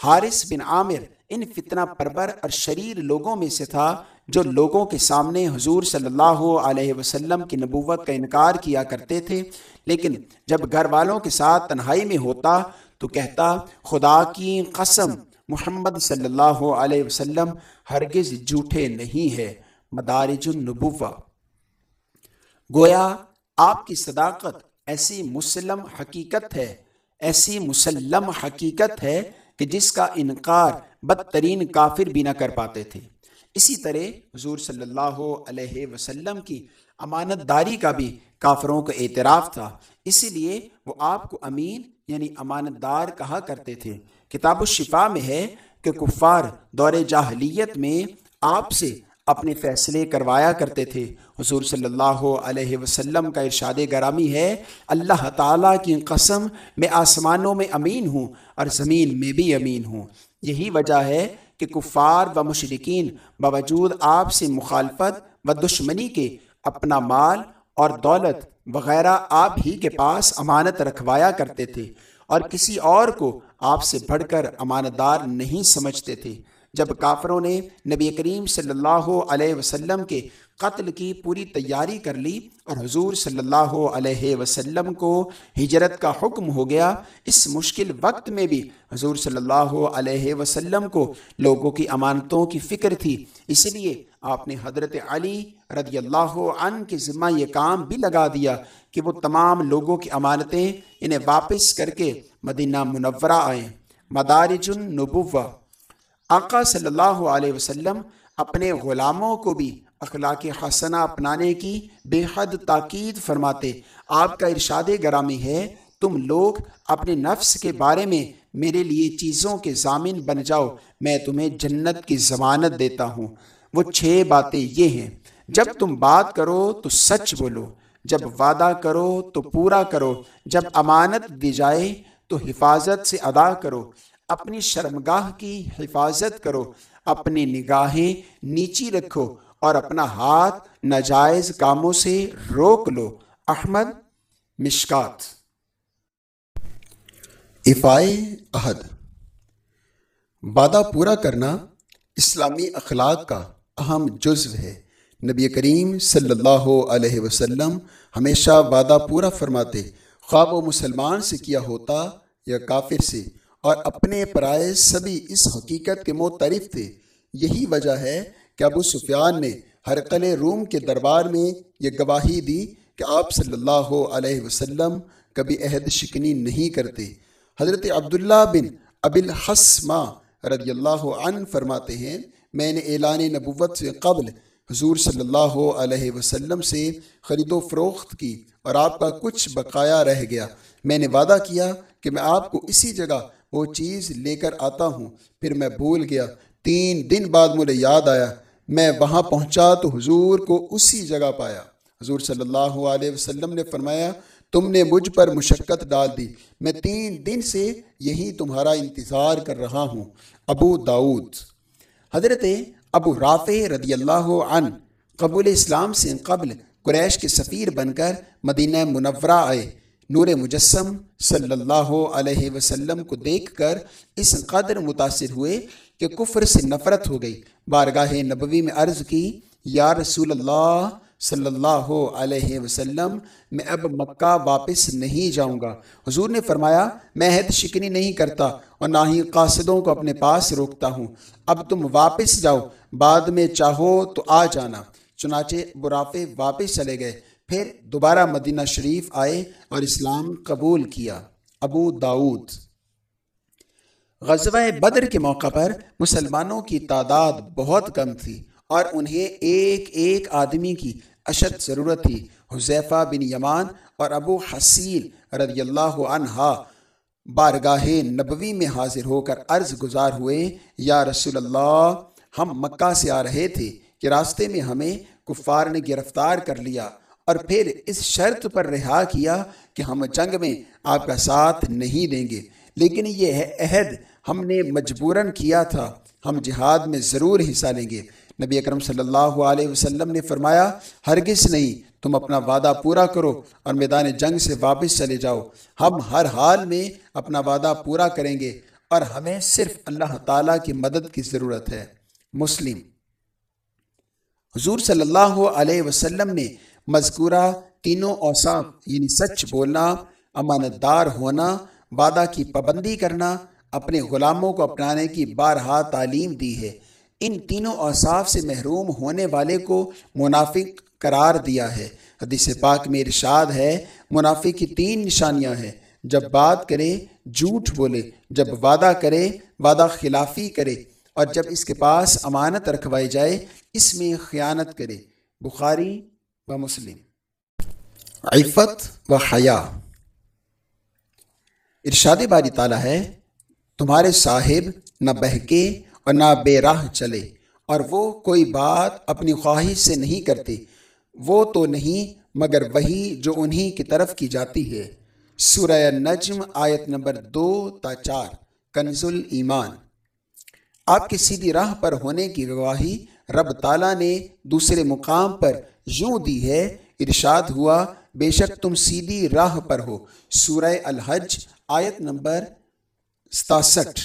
حارث بن عامر ان فتنہ پربر اور شریر لوگوں میں سے تھا جو لوگوں کے سامنے حضور صلی اللہ علیہ وسلم کی نبوت کا انکار کیا کرتے تھے، لیکن جب گھر والوں کے ساتھ تنہائی میں ہوتا تو کہتا، خدا کی قسم، محمد صلی اللہ علیہ وسلم ہرگز جھوٹے نہیں ہے مدارج النبوہ۔ گویا، آپ کی صداقت ایسی مسلم حقیقت ہے، ایسی مسلم حقیقت ہے کہ جس کا انکار بدترین کافر بھی نہ کر پاتے تھے۔ اسی طرح حضور صلی اللہ علیہ وسلم کی امانت داری کا بھی کافروں کا اعتراف تھا۔ اسی لیے وہ آپ کو امین یعنی امانت دار کہا کرتے تھے۔ کتاب الشفا میں ہے کہ کفار دور جاہلیت میں آپ سے اپنے فیصلے کروایا کرتے تھے۔ حضور صلی اللہ علیہ وسلم کا ارشاد گرامی ہے، اللہ تعالیٰ کی قسم میں آسمانوں میں امین ہوں اور زمین میں بھی امین ہوں۔ یہی وجہ ہے کہ کفار و مشرقین باوجود آپ سے مخالفت و دشمنی کے اپنا مال اور دولت وغیرہ آپ ہی کے پاس امانت رکھوایا کرتے تھے اور کسی اور کو آپ سے بڑھ کر امانت دار نہیں سمجھتے تھے۔ جب کافروں نے نبی کریم صلی اللہ علیہ وسلم کے قتل کی پوری تیاری کر لی اور حضور صلی اللہ علیہ وسلم کو ہجرت کا حکم ہو گیا۔ اس مشکل وقت میں بھی حضور صلی اللہ علیہ وسلم کو لوگوں کی امانتوں کی فکر تھی۔ اس لیے آپ نے حضرت علی رضی اللہ عنہ کے ذمہ یہ کام بھی لگا دیا کہ وہ تمام لوگوں کی امانتیں انہیں واپس کر کے مدینہ منورہ آئیں۔ مدارج النبوہ۔ آقا صلی اللہ علیہ وسلم اپنے غلاموں کو بھی اخلاق حسنہ اپنانے کی بے حد تاکید فرماتے، آپ کا ارشاد گرامی ہے، تم لوگ اپنے نفس کے بارے میں میرے لیے چیزوں کے ضامن بن جاؤ، میں تمہیں جنت کی ضمانت دیتا ہوں۔ وہ چھ باتیں یہ ہیں، جب تم بات کرو تو سچ بولو، جب وعدہ کرو تو پورا کرو، جب امانت دی جائے تو حفاظت سے ادا کرو۔ اپنی شرمگاہ کی حفاظت کرو، اپنی نگاہیں نیچی رکھو۔ اور اپنا ہاتھ ناجائز کاموں سے روک لو۔ احمد مشکات۔ افائے عہد۔ وعدہ پورا کرنا اسلامی اخلاق کا اہم جزو ہے۔ نبی کریم صلی اللہ علیہ وسلم ہمیشہ وعدہ پورا فرماتے، خواب و مسلمان سے کیا ہوتا یا کافر سے؟ اور اپنے پرائے سبھی اس حقیقت کے معترف تھے۔ یہی وجہ ہے کہ ابو سفیان نے ہرقل روم کے دربار میں یہ گواہی دی کہ آپ صلی اللہ علیہ وسلم کبھی عہد شکنی نہیں کرتے۔ حضرت عبداللہ بن اب الحسما رضی اللہ عنہ فرماتے ہیں، میں نے اعلان نبوت سے قبل حضور صلی اللہ علیہ وسلم سے خرید و فروخت کی اور آپ کا کچھ بقایا رہ گیا۔ میں نے وعدہ کیا کہ میں آپ کو اسی جگہ وہ چیز لے کر آتا ہوں۔ پھر میں بھول گیا۔ تین دن بعد مجھے یاد آیا میں وہاں پہنچا تو حضور کو اسی جگہ پایا۔ حضور صلی اللہ علیہ وسلم نے فرمایا، تم نے مجھ پر مشقت ڈال دی۔ میں تین دن سے یہی تمہارا انتظار کر رہا ہوں۔ ابو داود حضرت ابو رافع رضی اللہ عنہ قبول اسلام سے قبل قریش کے سفیر بن کر مدینہ منورہ آئے۔ نور مجسم صلی اللہ علیہ وسلم کو دیکھ کر اس قدر متاثر ہوئے کہ کفر سے نفرت ہو گئی۔ بارگاہ نبوی میں عرض کی، یا رسول اللہ صلی اللہ علیہ وسلم، میں اب مکہ واپس نہیں جاؤں گا۔ حضور نے فرمایا، میں حد شکنی نہیں کرتا اور نہ ہی قاصدوں کو اپنے پاس روکتا ہوں۔ اب تم واپس جاؤ، بعد میں چاہو تو آ جانا۔ چنانچہ برافے واپس چلے گئے۔ پھر دوبارہ مدینہ شریف آئے اور اسلام قبول کیا۔ ابو داود غزوہ بدر کے موقع پر مسلمانوں کی تعداد بہت کم تھی اور انہیں ایک ایک آدمی کی اشد ضرورت تھی۔ حذیفہ بن یمان اور ابو حسیل رضی اللہ عنہ بارگاہ نبوی میں حاضر ہو کر عرض گزار ہوئے، یا رسول اللہ، ہم مکہ سے آ رہے تھے کہ راستے میں ہمیں کفار نے گرفتار کر لیا۔ اور پھر اس شرط پر رہا کیا کہ ہم جنگ میں آپ کا ساتھ نہیں دیں گے۔ لیکن یہ عہد ہم نے مجبوراً کیا تھا۔ ہم جہاد میں ضرور حصہ لیں گے۔ نبی اکرم صلی اللہ علیہ وسلم نے فرمایا، ہرگز نہیں، تم اپنا وعدہ پورا کرو اور میدان جنگ سے واپس چلے جاؤ۔ ہم ہر حال میں اپنا وعدہ پورا کریں گے اور ہمیں صرف اللہ تعالیٰ کی مدد کی ضرورت ہے۔ مسلم۔ حضور صلی اللہ علیہ وسلم نے مذکورہ تینوں اوصاف یعنی سچ بولنا امانت دار ہونا، وعدہ کی پابندی کرنا، اپنے غلاموں کو اپنانے کی بارہا تعلیم دی ہے۔ ان تینوں اوصاف سے محروم ہونے والے کو منافق قرار دیا ہے۔ حدیث پاک میں ارشاد ہے، منافق کی تین نشانیاں ہیں۔ جب بات کرے، جھوٹ بولے، جب وعدہ کرے، وعدہ خلافی کرے، اور جب اس کے پاس امانت رکھوائی جائے، اس میں خیانت کرے۔ بخاری و مسلم. عفت و حیا. ارشاد باری تعالیٰ ہے، تمہارے صاحب نہ بہکے اور نہ بے راہ چلے، اور وہ کوئی بات اپنی خواہش سے نہیں کرتے۔ وہ تو نہیں، مگر وہی جو انہی کی طرف کی جاتی ہے۔ سورہ نجم آیت نمبر دو تا چار، کنز ایمان آپ کی سیدھی راہ پر ہونے کی گواہی رب تعالیٰ نے دوسرے مقام پر یوں دی ہے، ارشاد ہوا، بے شک تم سیدھی راہ پر ہو۔ سورہ الحج، آیت نمبر ستاسٹھ۔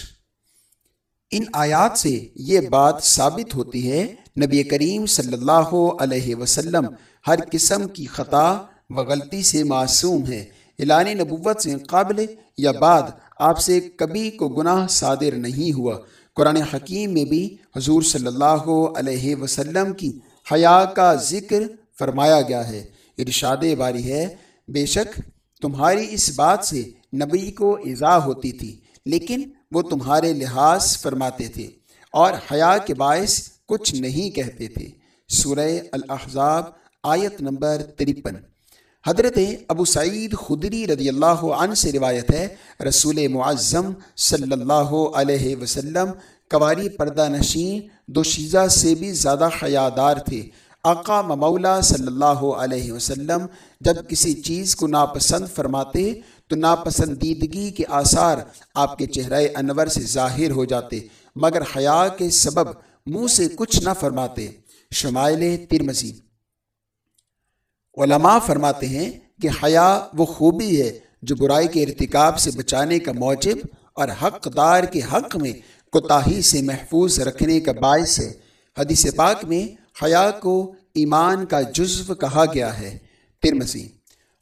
ان آیات سے یہ بات ثابت ہوتی ہے، نبی کریم صلی اللہ علیہ وسلم ہر قسم کی خطا و غلطی سے معصوم ہے اعلان نبوت سے قابل یا بعد آپ سے کبھی کو گناہ صادر نہیں ہوا۔ قرآن حکیم میں بھی حضور صلی اللہ علیہ وسلم کی حیا کا ذکر فرمایا گیا ہے۔ ارشاد باری ہے، بے شک تمہاری اس بات سے نبی کو ایزا ہوتی تھی، لیکن وہ تمہارے لحاظ فرماتے تھے اور حیا کے باعث کچھ نہیں کہتے تھے۔ سورہ الاحزاب، آیت نمبر ترپن۔ حضرت ابو سعید خدری رضی اللہ عنہ سے روایت ہے، رسول معظم صلی اللہ علیہ وسلم کواری پردہ نشین دو شیزہ سے بھی زیادہ حیادار تھے۔ آقا مولا صلی اللہ علیہ وسلم جب کسی چیز کو ناپسند فرماتے تو ناپسندیدگی کے آثار آپ کے چہرے انور سے ظاہر ہو جاتے، مگر حیا کے سبب منہ سے کچھ نہ فرماتے۔ شمائل ترمزی علماء فرماتے ہیں کہ حیا وہ خوبی ہے جو برائی کے ارتکاب سے بچانے کا موجب اور حقدار کے حق میں کوتاہی سے محفوظ رکھنے کا باعث ہے۔ حدیث پاک میں حیا کو ایمان کا جزو کہا گیا ہے۔ ترمزی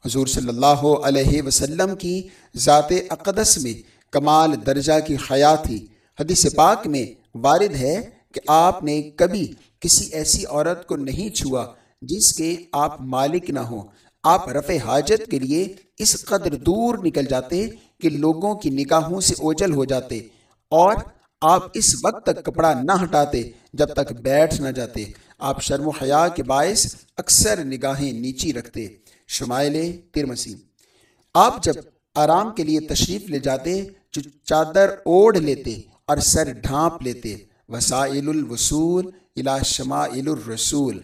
حضور صلی اللہ علیہ وسلم کی ذات اقدس میں کمال درجہ کی حیا تھی۔ حدیث پاک میں وارد ہے کہ آپ نے کبھی کسی ایسی عورت کو نہیں چھوا جس کے آپ مالک نہ ہوں۔ آپ رفع حاجت کے لیے اس قدر دور نکل جاتے کہ لوگوں کی نگاہوں سے اوجل ہو جاتے اور آپ اس وقت تک کپڑا نہ ہٹاتے جب تک بیٹھ نہ جاتے۔ آپ شرم و حیا کے باعث اکثر نگاہیں نیچی رکھتے۔ شمائل ترمسی آپ جب آرام کے لیے تشریف لے جاتے جو چادر اوڑھ لیتے اور سر ڈھانپ لیتے۔ وسائل الوصول الى شمائل الرسول۔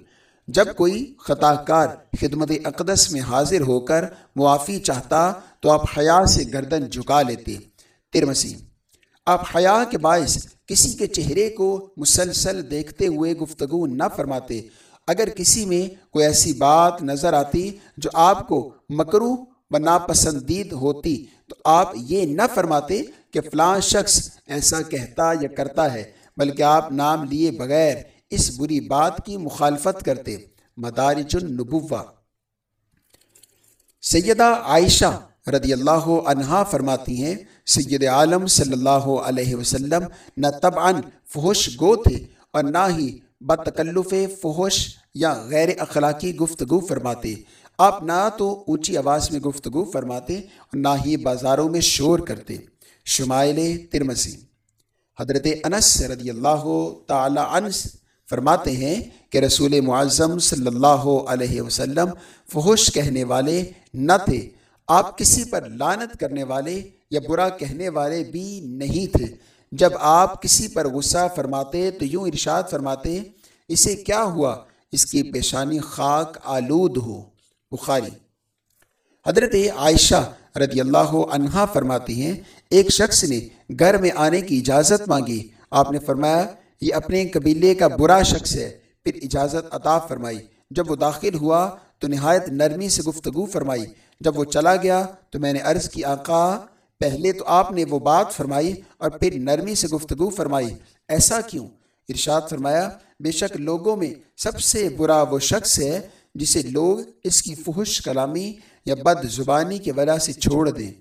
جب کوئی خطا کار خدمت اقدس میں حاضر ہو کر معافی چاہتا تو آپ حیا سے گردن جھکا لیتے۔ ترمسی، آپ حیا کے باعث کسی کے چہرے کو مسلسل دیکھتے ہوئے گفتگو نہ فرماتے۔ اگر کسی میں کوئی ایسی بات نظر آتی جو آپ کو مکرو و ناپسندید ہوتی تو آپ یہ نہ فرماتے کہ فلاں شخص ایسا کہتا یا کرتا ہے، بلکہ آپ نام لیے بغیر اس بری بات کی مخالفت کرتے۔ مدارج النبوہ۔ سیدہ عائشہ رضی اللہ عنہا فرماتی ہیں، سید عالم صلی اللہ علیہ وسلم نہ طبعا فحش گو تھے اور نہ ہی بتکلف فحش یا غیر اخلاقی گفتگو فرماتے۔ آپ نہ تو اونچی آواز میں گفتگو فرماتے اور نہ ہی بازاروں میں شور کرتے۔ شمائل ترمسی حضرت انس رضی اللہ تعالی عنہ فرماتے ہیں کہ رسول معظم صلی اللہ علیہ وسلم فحش کہنے والے نہ تھے۔ آپ کسی پر لانت کرنے والے یا برا کہنے والے بھی نہیں تھے۔ جب آپ کسی پر غصہ فرماتے تو یوں ارشاد فرماتے، اسے کیا ہوا؟ اس کی پیشانی خاک آلود ہو۔ بخاری۔ حضرت عائشہ رضی اللہ عنہا فرماتی ہیں، ایک شخص نے گھر میں آنے کی اجازت مانگی۔ آپ نے فرمایا یہ اپنے قبیلے کا برا شخص ہے۔ پھر اجازت عطا فرمائی۔ جب وہ داخل ہوا تو نہایت نرمی سے گفتگو فرمائی۔ جب وہ چلا گیا تو میں نے عرض کی، آقا، پہلے تو آپ نے وہ بات فرمائی اور پھر نرمی سے گفتگو فرمائی۔ ایسا کیوں؟ ارشاد فرمایا، بے شک لوگوں میں سب سے برا وہ شخص ہے جسے لوگ اس کی فحش، کلامی یا بد زبانی کی وجہ سے چھوڑ دیں۔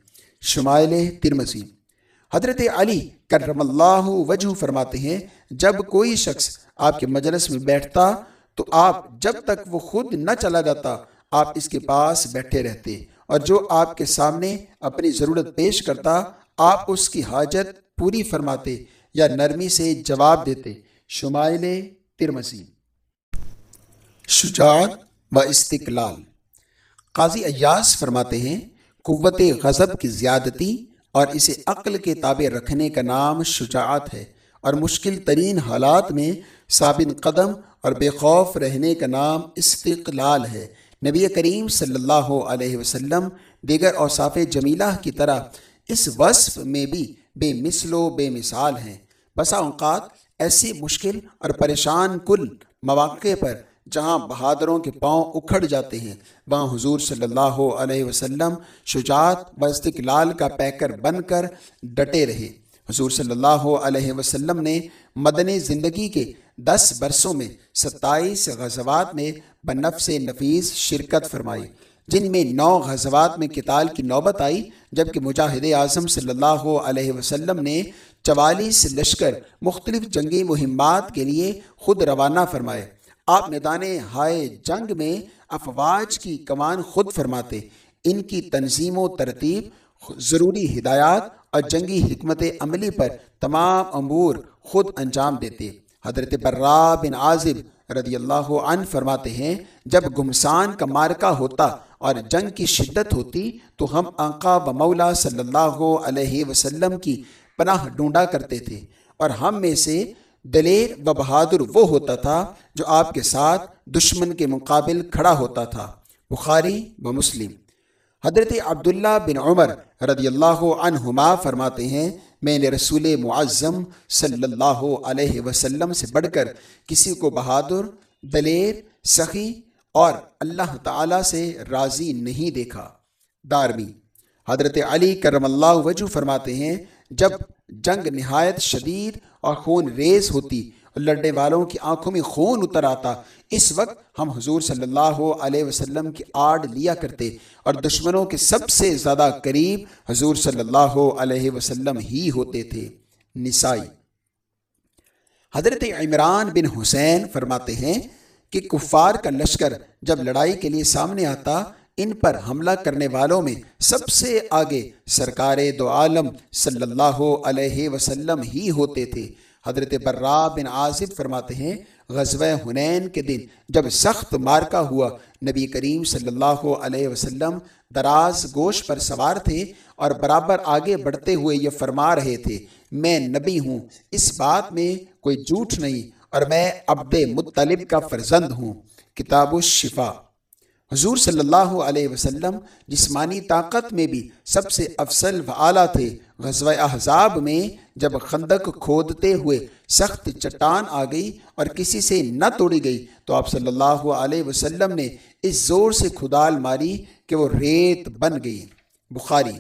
شمائل ترمسی حضرت علی کرم اللہ وجہ فرماتے ہیں، جب کوئی شخص آپ کے مجلس میں بیٹھتا، تو آپ جب تک وہ خود نہ چلا جاتا، آپ اس کے پاس بیٹھے رہتے۔ اور جو آپ کے سامنے اپنی ضرورت پیش کرتا، آپ اس کی حاجت پوری فرماتے یا نرمی سے جواب دیتے۔ شمائل ترمسی شجاعت و استقلال۔ قاضی ایاس فرماتے ہیں، قوت غضب کی زیادتی اور اسے عقل کے تابع رکھنے کا نام شجاعت ہے اور مشکل ترین حالات میں ثابت قدم اور بے خوف رہنے کا نام استقلال ہے۔ نبی کریم صلی اللہ علیہ وسلم دیگر اوصاف جمیلہ کی طرح اس وصف میں بھی بے مثل و بے مثال ہیں۔ بسا اوقات ایسی مشکل اور پریشان کل مواقع پر جہاں بہادروں کے پاؤں اکھڑ جاتے ہیں، وہاں حضور صلی اللہ علیہ وسلم شجاعت و استقلال کا پیکر بن کر ڈٹے رہے۔ حضور صلی اللہ علیہ وسلم نے مدنی زندگی کے دس برسوں میں ستائیس غزوات میں بنفس نفیس شرکت فرمائی، جن میں نو غزوات میں کتال کی نوبت آئی، جبکہ مجاہد اعظم صلی اللہ علیہ وسلم نے چوالیس لشکر مختلف جنگی مہمات کے لیے خود روانہ فرمائے۔ آپ میدان ہائے جنگ میں افواج کی کمان خود فرماتے، ان کی تنظیم و ترتیب، ضروری ہدایات اور جنگی حکمت عملی پر تمام امور خود انجام دیتے۔ حضرت برا بن عازب رضی اللہ عنہ فرماتے ہیں، جب گمسان کا مارکہ ہوتا اور جنگ کی شدت ہوتی، تو ہم آقا و مولا صلی اللہ علیہ وسلم کی پناہ ڈھونڈا کرتے تھے۔ اور ہم میں سے دلیر و بہادر وہ ہوتا تھا جو آپ کے ساتھ دشمن کے مقابل کھڑا ہوتا تھا، بخاری و مسلم۔ حضرت عبداللہ بن عمر رضی اللہ عنہما فرماتے ہیں، میں نے رسول معظم صلی اللہ علیہ وسلم سے بڑھ کر کسی کو بہادر، دلیر، سخی اور اللہ تعالی سے راضی نہیں دیکھا۔ دارمی۔ حضرت علی کرم اللہ وجہ فرماتے ہیں، جب جنگ نہایت شدید اور خون ریز ہوتی اور لڑنے والوں کی آنکھوں میں خون اتر آتا۔ اس وقت ہم حضور صلی اللہ علیہ وسلم کی آڑ لیا کرتے اور دشمنوں کے سب سے زیادہ قریب حضور صلی اللہ علیہ وسلم ہی ہوتے تھے۔ نسائی۔ حضرت عمران بن حسین فرماتے ہیں کہ کفار کا لشکر جب لڑائی کے لیے سامنے آتا ان پر حملہ کرنے والوں میں سب سے آگے سرکار دو عالم صلی اللہ علیہ وسلم ہی ہوتے تھے۔ حضرت برا بن عاصف فرماتے ہیں، غزوہ حنین کے دن جب سخت مارکا ہوا، نبی کریم صلی اللہ علیہ وسلم دراز گوش پر سوار تھے اور برابر آگے بڑھتے ہوئے یہ فرما رہے تھے، میں نبی ہوں، اس بات میں کوئی جھوٹ نہیں اور میں عبد مطلب کا فرزند ہوں۔ کتاب الشفا حضور صلی اللہ علیہ وسلم جسمانی طاقت میں بھی سب سے افضل و اعلیٰ تھے۔ غزوہ احزاب میں جب خندق کھودتے ہوئے سخت چٹان آ گئی اور کسی سے نہ توڑی گئی، تو آپ صلی اللہ علیہ وسلم نے اس زور سے کھدال ماری کہ وہ ریت بن گئی۔ بخاری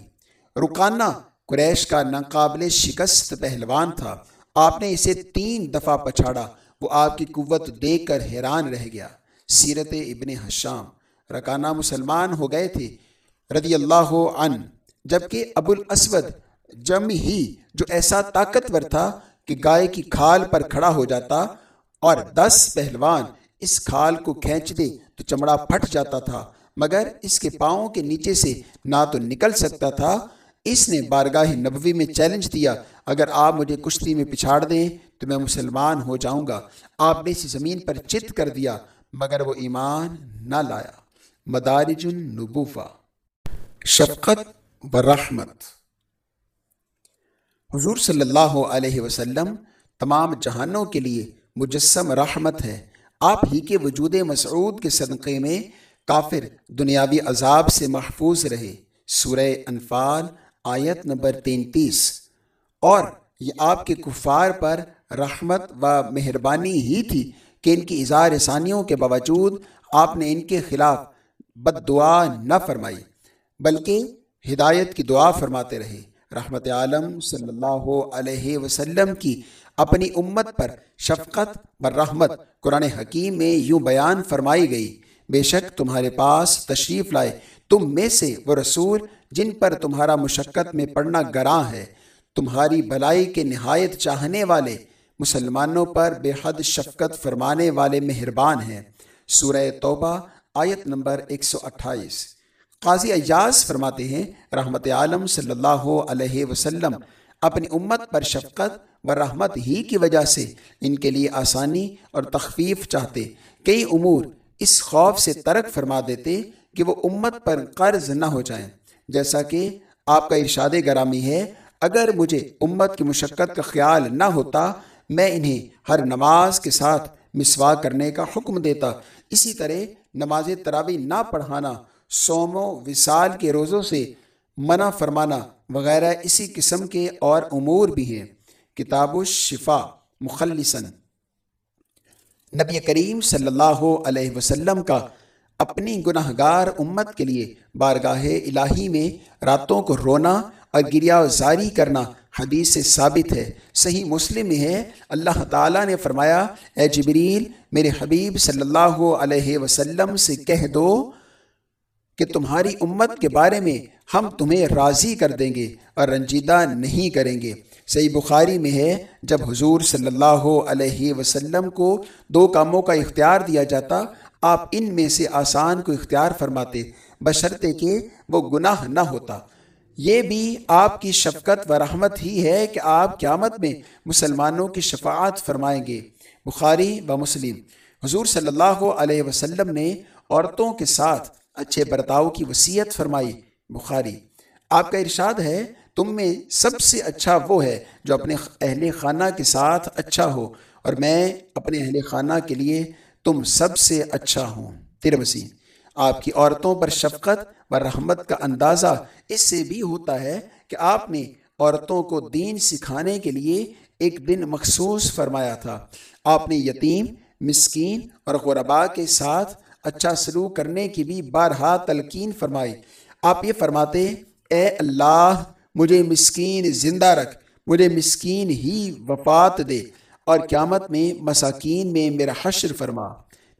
رکانہ قریش کا ناقابل شکست پہلوان تھا۔ آپ نے اسے تین دفعہ پچھاڑا، وہ آپ کی قوت دیکھ کر حیران رہ گیا۔ سیرت ابن حشام رکانہ مسلمان ہو گئے تھے، رضی اللہ عنہ، جبکہ ابو الاسود جم ہی جو ایسا طاقتور تھا کہ گائے کی کھال پر کھڑا ہو جاتا اور دس پہلوان اس کھال کو کھینچ دے تو چمڑا پھٹ جاتا تھا، مگر اس کے پاؤں کے نیچے سے نہ تو نکل سکتا تھا۔ اس نے بارگاہ نبوی میں چیلنج دیا، اگر آپ مجھے کشتی میں پچھاڑ دیں تو میں مسلمان ہو جاؤں گا۔ آپ نے اس زمین پر چت کر دیا، مگر وہ ایمان نہ لایا۔ مدارج النبوفہ شفقت و رحمت حضور صلی اللہ علیہ وسلم تمام جہانوں کے لیے مجسم رحمت ہے۔ آپ ہی کے وجود مسعود کے صدقے میں کافر دنیاوی عذاب سے محفوظ رہے۔ سورہ انفال آیت نمبر تینتیس۔ اور یہ آپ کے کفار پر رحمت و مہربانی ہی تھی کہ ان کی اظہار ثانیوں کے باوجود آپ نے ان کے خلاف بد دعا نہ فرمائی، بلکہ ہدایت کی دعا فرماتے رہے۔ رحمت عالم صلی اللہ علیہ وسلم کی اپنی امت پر شفقت و رحمت قرآن حکیم میں یوں بیان فرمائی گئی، بے شک تمہارے پاس تشریف لائے، تم میں سے وہ رسول جن پر تمہارا مشقت میں پڑنا گراں ہے۔ تمہاری بلائی کے نہایت چاہنے والے مسلمانوں پر بے حد شفقت فرمانے والے مہربان ہیں۔ سورہ توبہ آیت نمبر 128 قاضی ایاز فرماتے ہیں، رحمت عالم صلی اللہ علیہ وسلم اپنی امت پر شفقت و رحمت ہی کی وجہ سے ان کے لیے آسانی اور تخفیف چاہتے۔ کئی امور اس خوف سے ترک فرما دیتے کہ وہ امت پر قرض نہ ہو جائیں۔ جیسا کہ آپ کا ارشاد گرامی ہے، اگر مجھے امت کی مشقت کا خیال نہ ہوتا، میں انہیں ہر نماز کے ساتھ مسوا کرنے کا حکم دیتا۔ اسی طرح نماز تراوی نہ پڑھانا سومو وصال کے روزوں سے منع فرمانا وغیرہ اسی قسم کے اور امور بھی ہیں۔ کتاب الشفا مخلصن نبی کریم صلی اللہ علیہ وسلم کا اپنی گناہ گار امت کے لیے بارگاہ الہی میں راتوں کو رونا اور گریا زاری کرنا حدیث سے ثابت ہے۔ صحیح مسلم میں ہے۔ اللہ تعالیٰ نے فرمایا، اے جبریل، میرے حبیب صلی اللہ علیہ وسلم سے کہہ دو کہ تمہاری امت کے بارے میں ہم تمہیں راضی کر دیں گے اور رنجیدہ نہیں کریں گے۔ صحیح بخاری میں ہے، جب حضور صلی اللہ علیہ وسلم کو دو کاموں کا اختیار دیا جاتا، آپ ان میں سے آسان کو اختیار فرماتے، بشرطے کہ وہ گناہ نہ ہوتا۔ یہ بھی آپ کی شفقت و رحمت ہی ہے کہ آپ قیامت میں مسلمانوں کی شفاعت فرمائیں گے۔ بخاری و مسلم۔ حضور صلی اللہ علیہ وسلم نے عورتوں کے ساتھ اچھے برتاؤ کی وصیت فرمائی۔ بخاری۔ آپ کا ارشاد ہے، تم میں سب سے اچھا وہ ہے جو اپنے اہل خانہ کے ساتھ اچھا ہو، اور میں اپنے اہل خانہ کے لیے تم سب سے اچھا ہوں۔ ترمسی آپ کی عورتوں پر شفقت و رحمت کا اندازہ اس سے بھی ہوتا ہے کہ آپ نے عورتوں کو دین سکھانے کے لیے ایک دن مخصوص فرمایا تھا۔ آپ نے یتیم، مسکین اور غربا کے ساتھ اچھا سلوک کرنے کی بھی بارہا تلقین فرمائی۔ آپ یہ فرماتے، اے اللہ، مجھے مسکین زندہ رکھ، مجھے مسکین ہی وفات دے اور قیامت میں مساکین میں میرا حشر فرما۔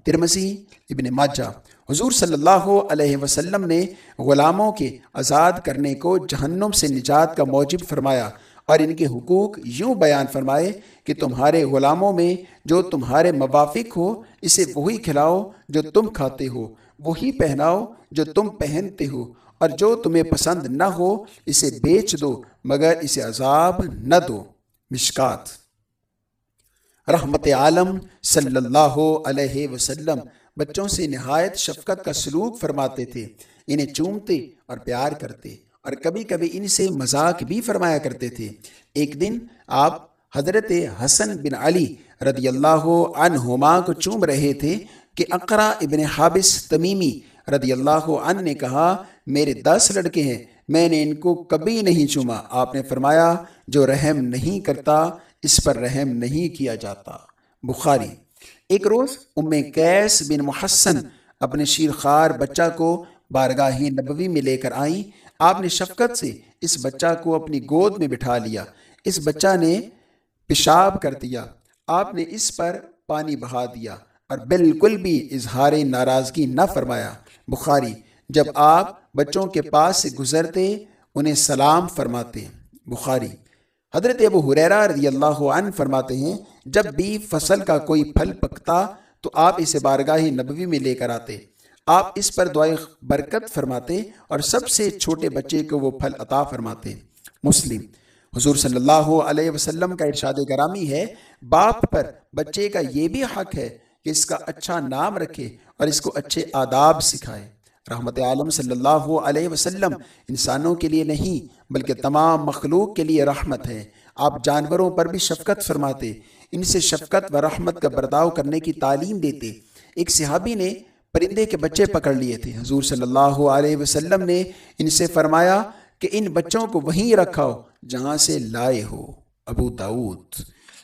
ترمسی ابن ماجہ۔ حضور صلی اللہ علیہ وسلم نے غلاموں کے آزاد کرنے کو جہنم سے نجات کا موجب فرمایا اور ان کے حقوق یوں بیان فرمائے کہ تمہارے غلاموں میں جو تمہارے موافق ہو، اسے وہی کھلاؤ جو تم کھاتے ہو، وہی پہناؤ جو تم پہنتے ہو، اور جو تمہیں پسند نہ ہو، اسے بیچ دو، مگر اسے عذاب نہ دو۔ مشکات۔ رحمت عالم صلی اللہ علیہ وسلم۔ بچوں سے نہایت شفقت کا سلوک فرماتے تھے، انہیں چومتے اور پیار کرتے، اور کبھی کبھی ان سے مذاق بھی فرمایا کرتے تھے۔ ایک دن آپ حضرت حسن بن علی رضی اللہ عنہما کو چوم رہے تھے کہ اقرا ابن حابس تمیمی رضی اللہ عنہ نے کہا، میرے دس لڑکے ہیں، میں نے ان کو کبھی نہیں چوما۔ آپ نے فرمایا، جو رحم نہیں کرتا، اس پر رحم نہیں کیا جاتا۔ بخاری ایک روز ام کیس بن محسن اپنے شیر خار بچہ کو بارگاہی نبوی میں لے کر آئیں۔ آپ نے شفقت سے اس بچہ کو اپنی گود میں بٹھا لیا۔ اس بچہ نے پیشاب کر دیا۔ آپ نے اس پر پانی بہا دیا اور بالکل بھی اظہار ناراضگی نہ فرمایا۔ بخاری، جب آپ بچوں کے پاس سے گزرتے، انہیں سلام فرماتے۔ بخاری، حضرت ابو حریرہ رضی اللہ عنہ فرماتے ہیں جب بھی فصل کا کوئی پھل پکتا تو آپ اسے بارگاہ نبوی میں لے کر آتے۔ آپ اس پر دعائیں برکت فرماتے اور سب سے چھوٹے بچے کو وہ پھل عطا فرماتے۔ مسلم۔ حضور صلی اللہ علیہ وسلم کا ارشاد گرامی ہے، باپ پر بچے کا یہ بھی حق ہے کہ اس کا اچھا نام رکھے اور اس کو اچھے آداب سکھائے۔ رحمت عالم صلی اللہ علیہ وسلم انسانوں کے لیے نہیں، بلکہ تمام مخلوق کے لیے رحمت ہے۔ آپ جانوروں پر بھی شفقت فرماتے۔ ان سے شفقت و رحمت کا برداؤ کرنے کی تعلیم دیتے۔ ایک صحابی نے پرندے کے بچے پکڑ لیے تھے۔ حضور صلی اللہ علیہ وسلم نے ان سے فرمایا کہ ان بچوں کو وہیں رکھاؤ جہاں سے لائے ہو۔ ابو داود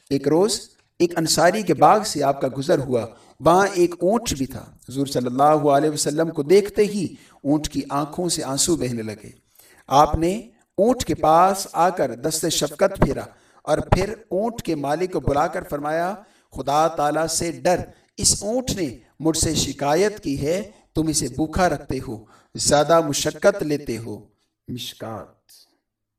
ایک روز ایک انصاری کے باغ سے آپ کا گزر ہوا۔ وہاں ایک اونٹ بھی تھا۔ حضور صلی اللہ علیہ وسلم کو دیکھتے ہی اونٹ کی آنکھوں سے آنسو بہنے لگے۔ آپ نے اونٹ کے پاس آ کر دست شفقت پھیرا۔ اور پھر اونٹ کے مالک کو بلا کر فرمایا، خدا تعالیٰ سے ڈر، اس اونٹ نے مجھ سے شکایت کی ہے، تم اسے بھوکھا رکھتے ہو، زیادہ مشقت لیتے ہو۔ مشکات۔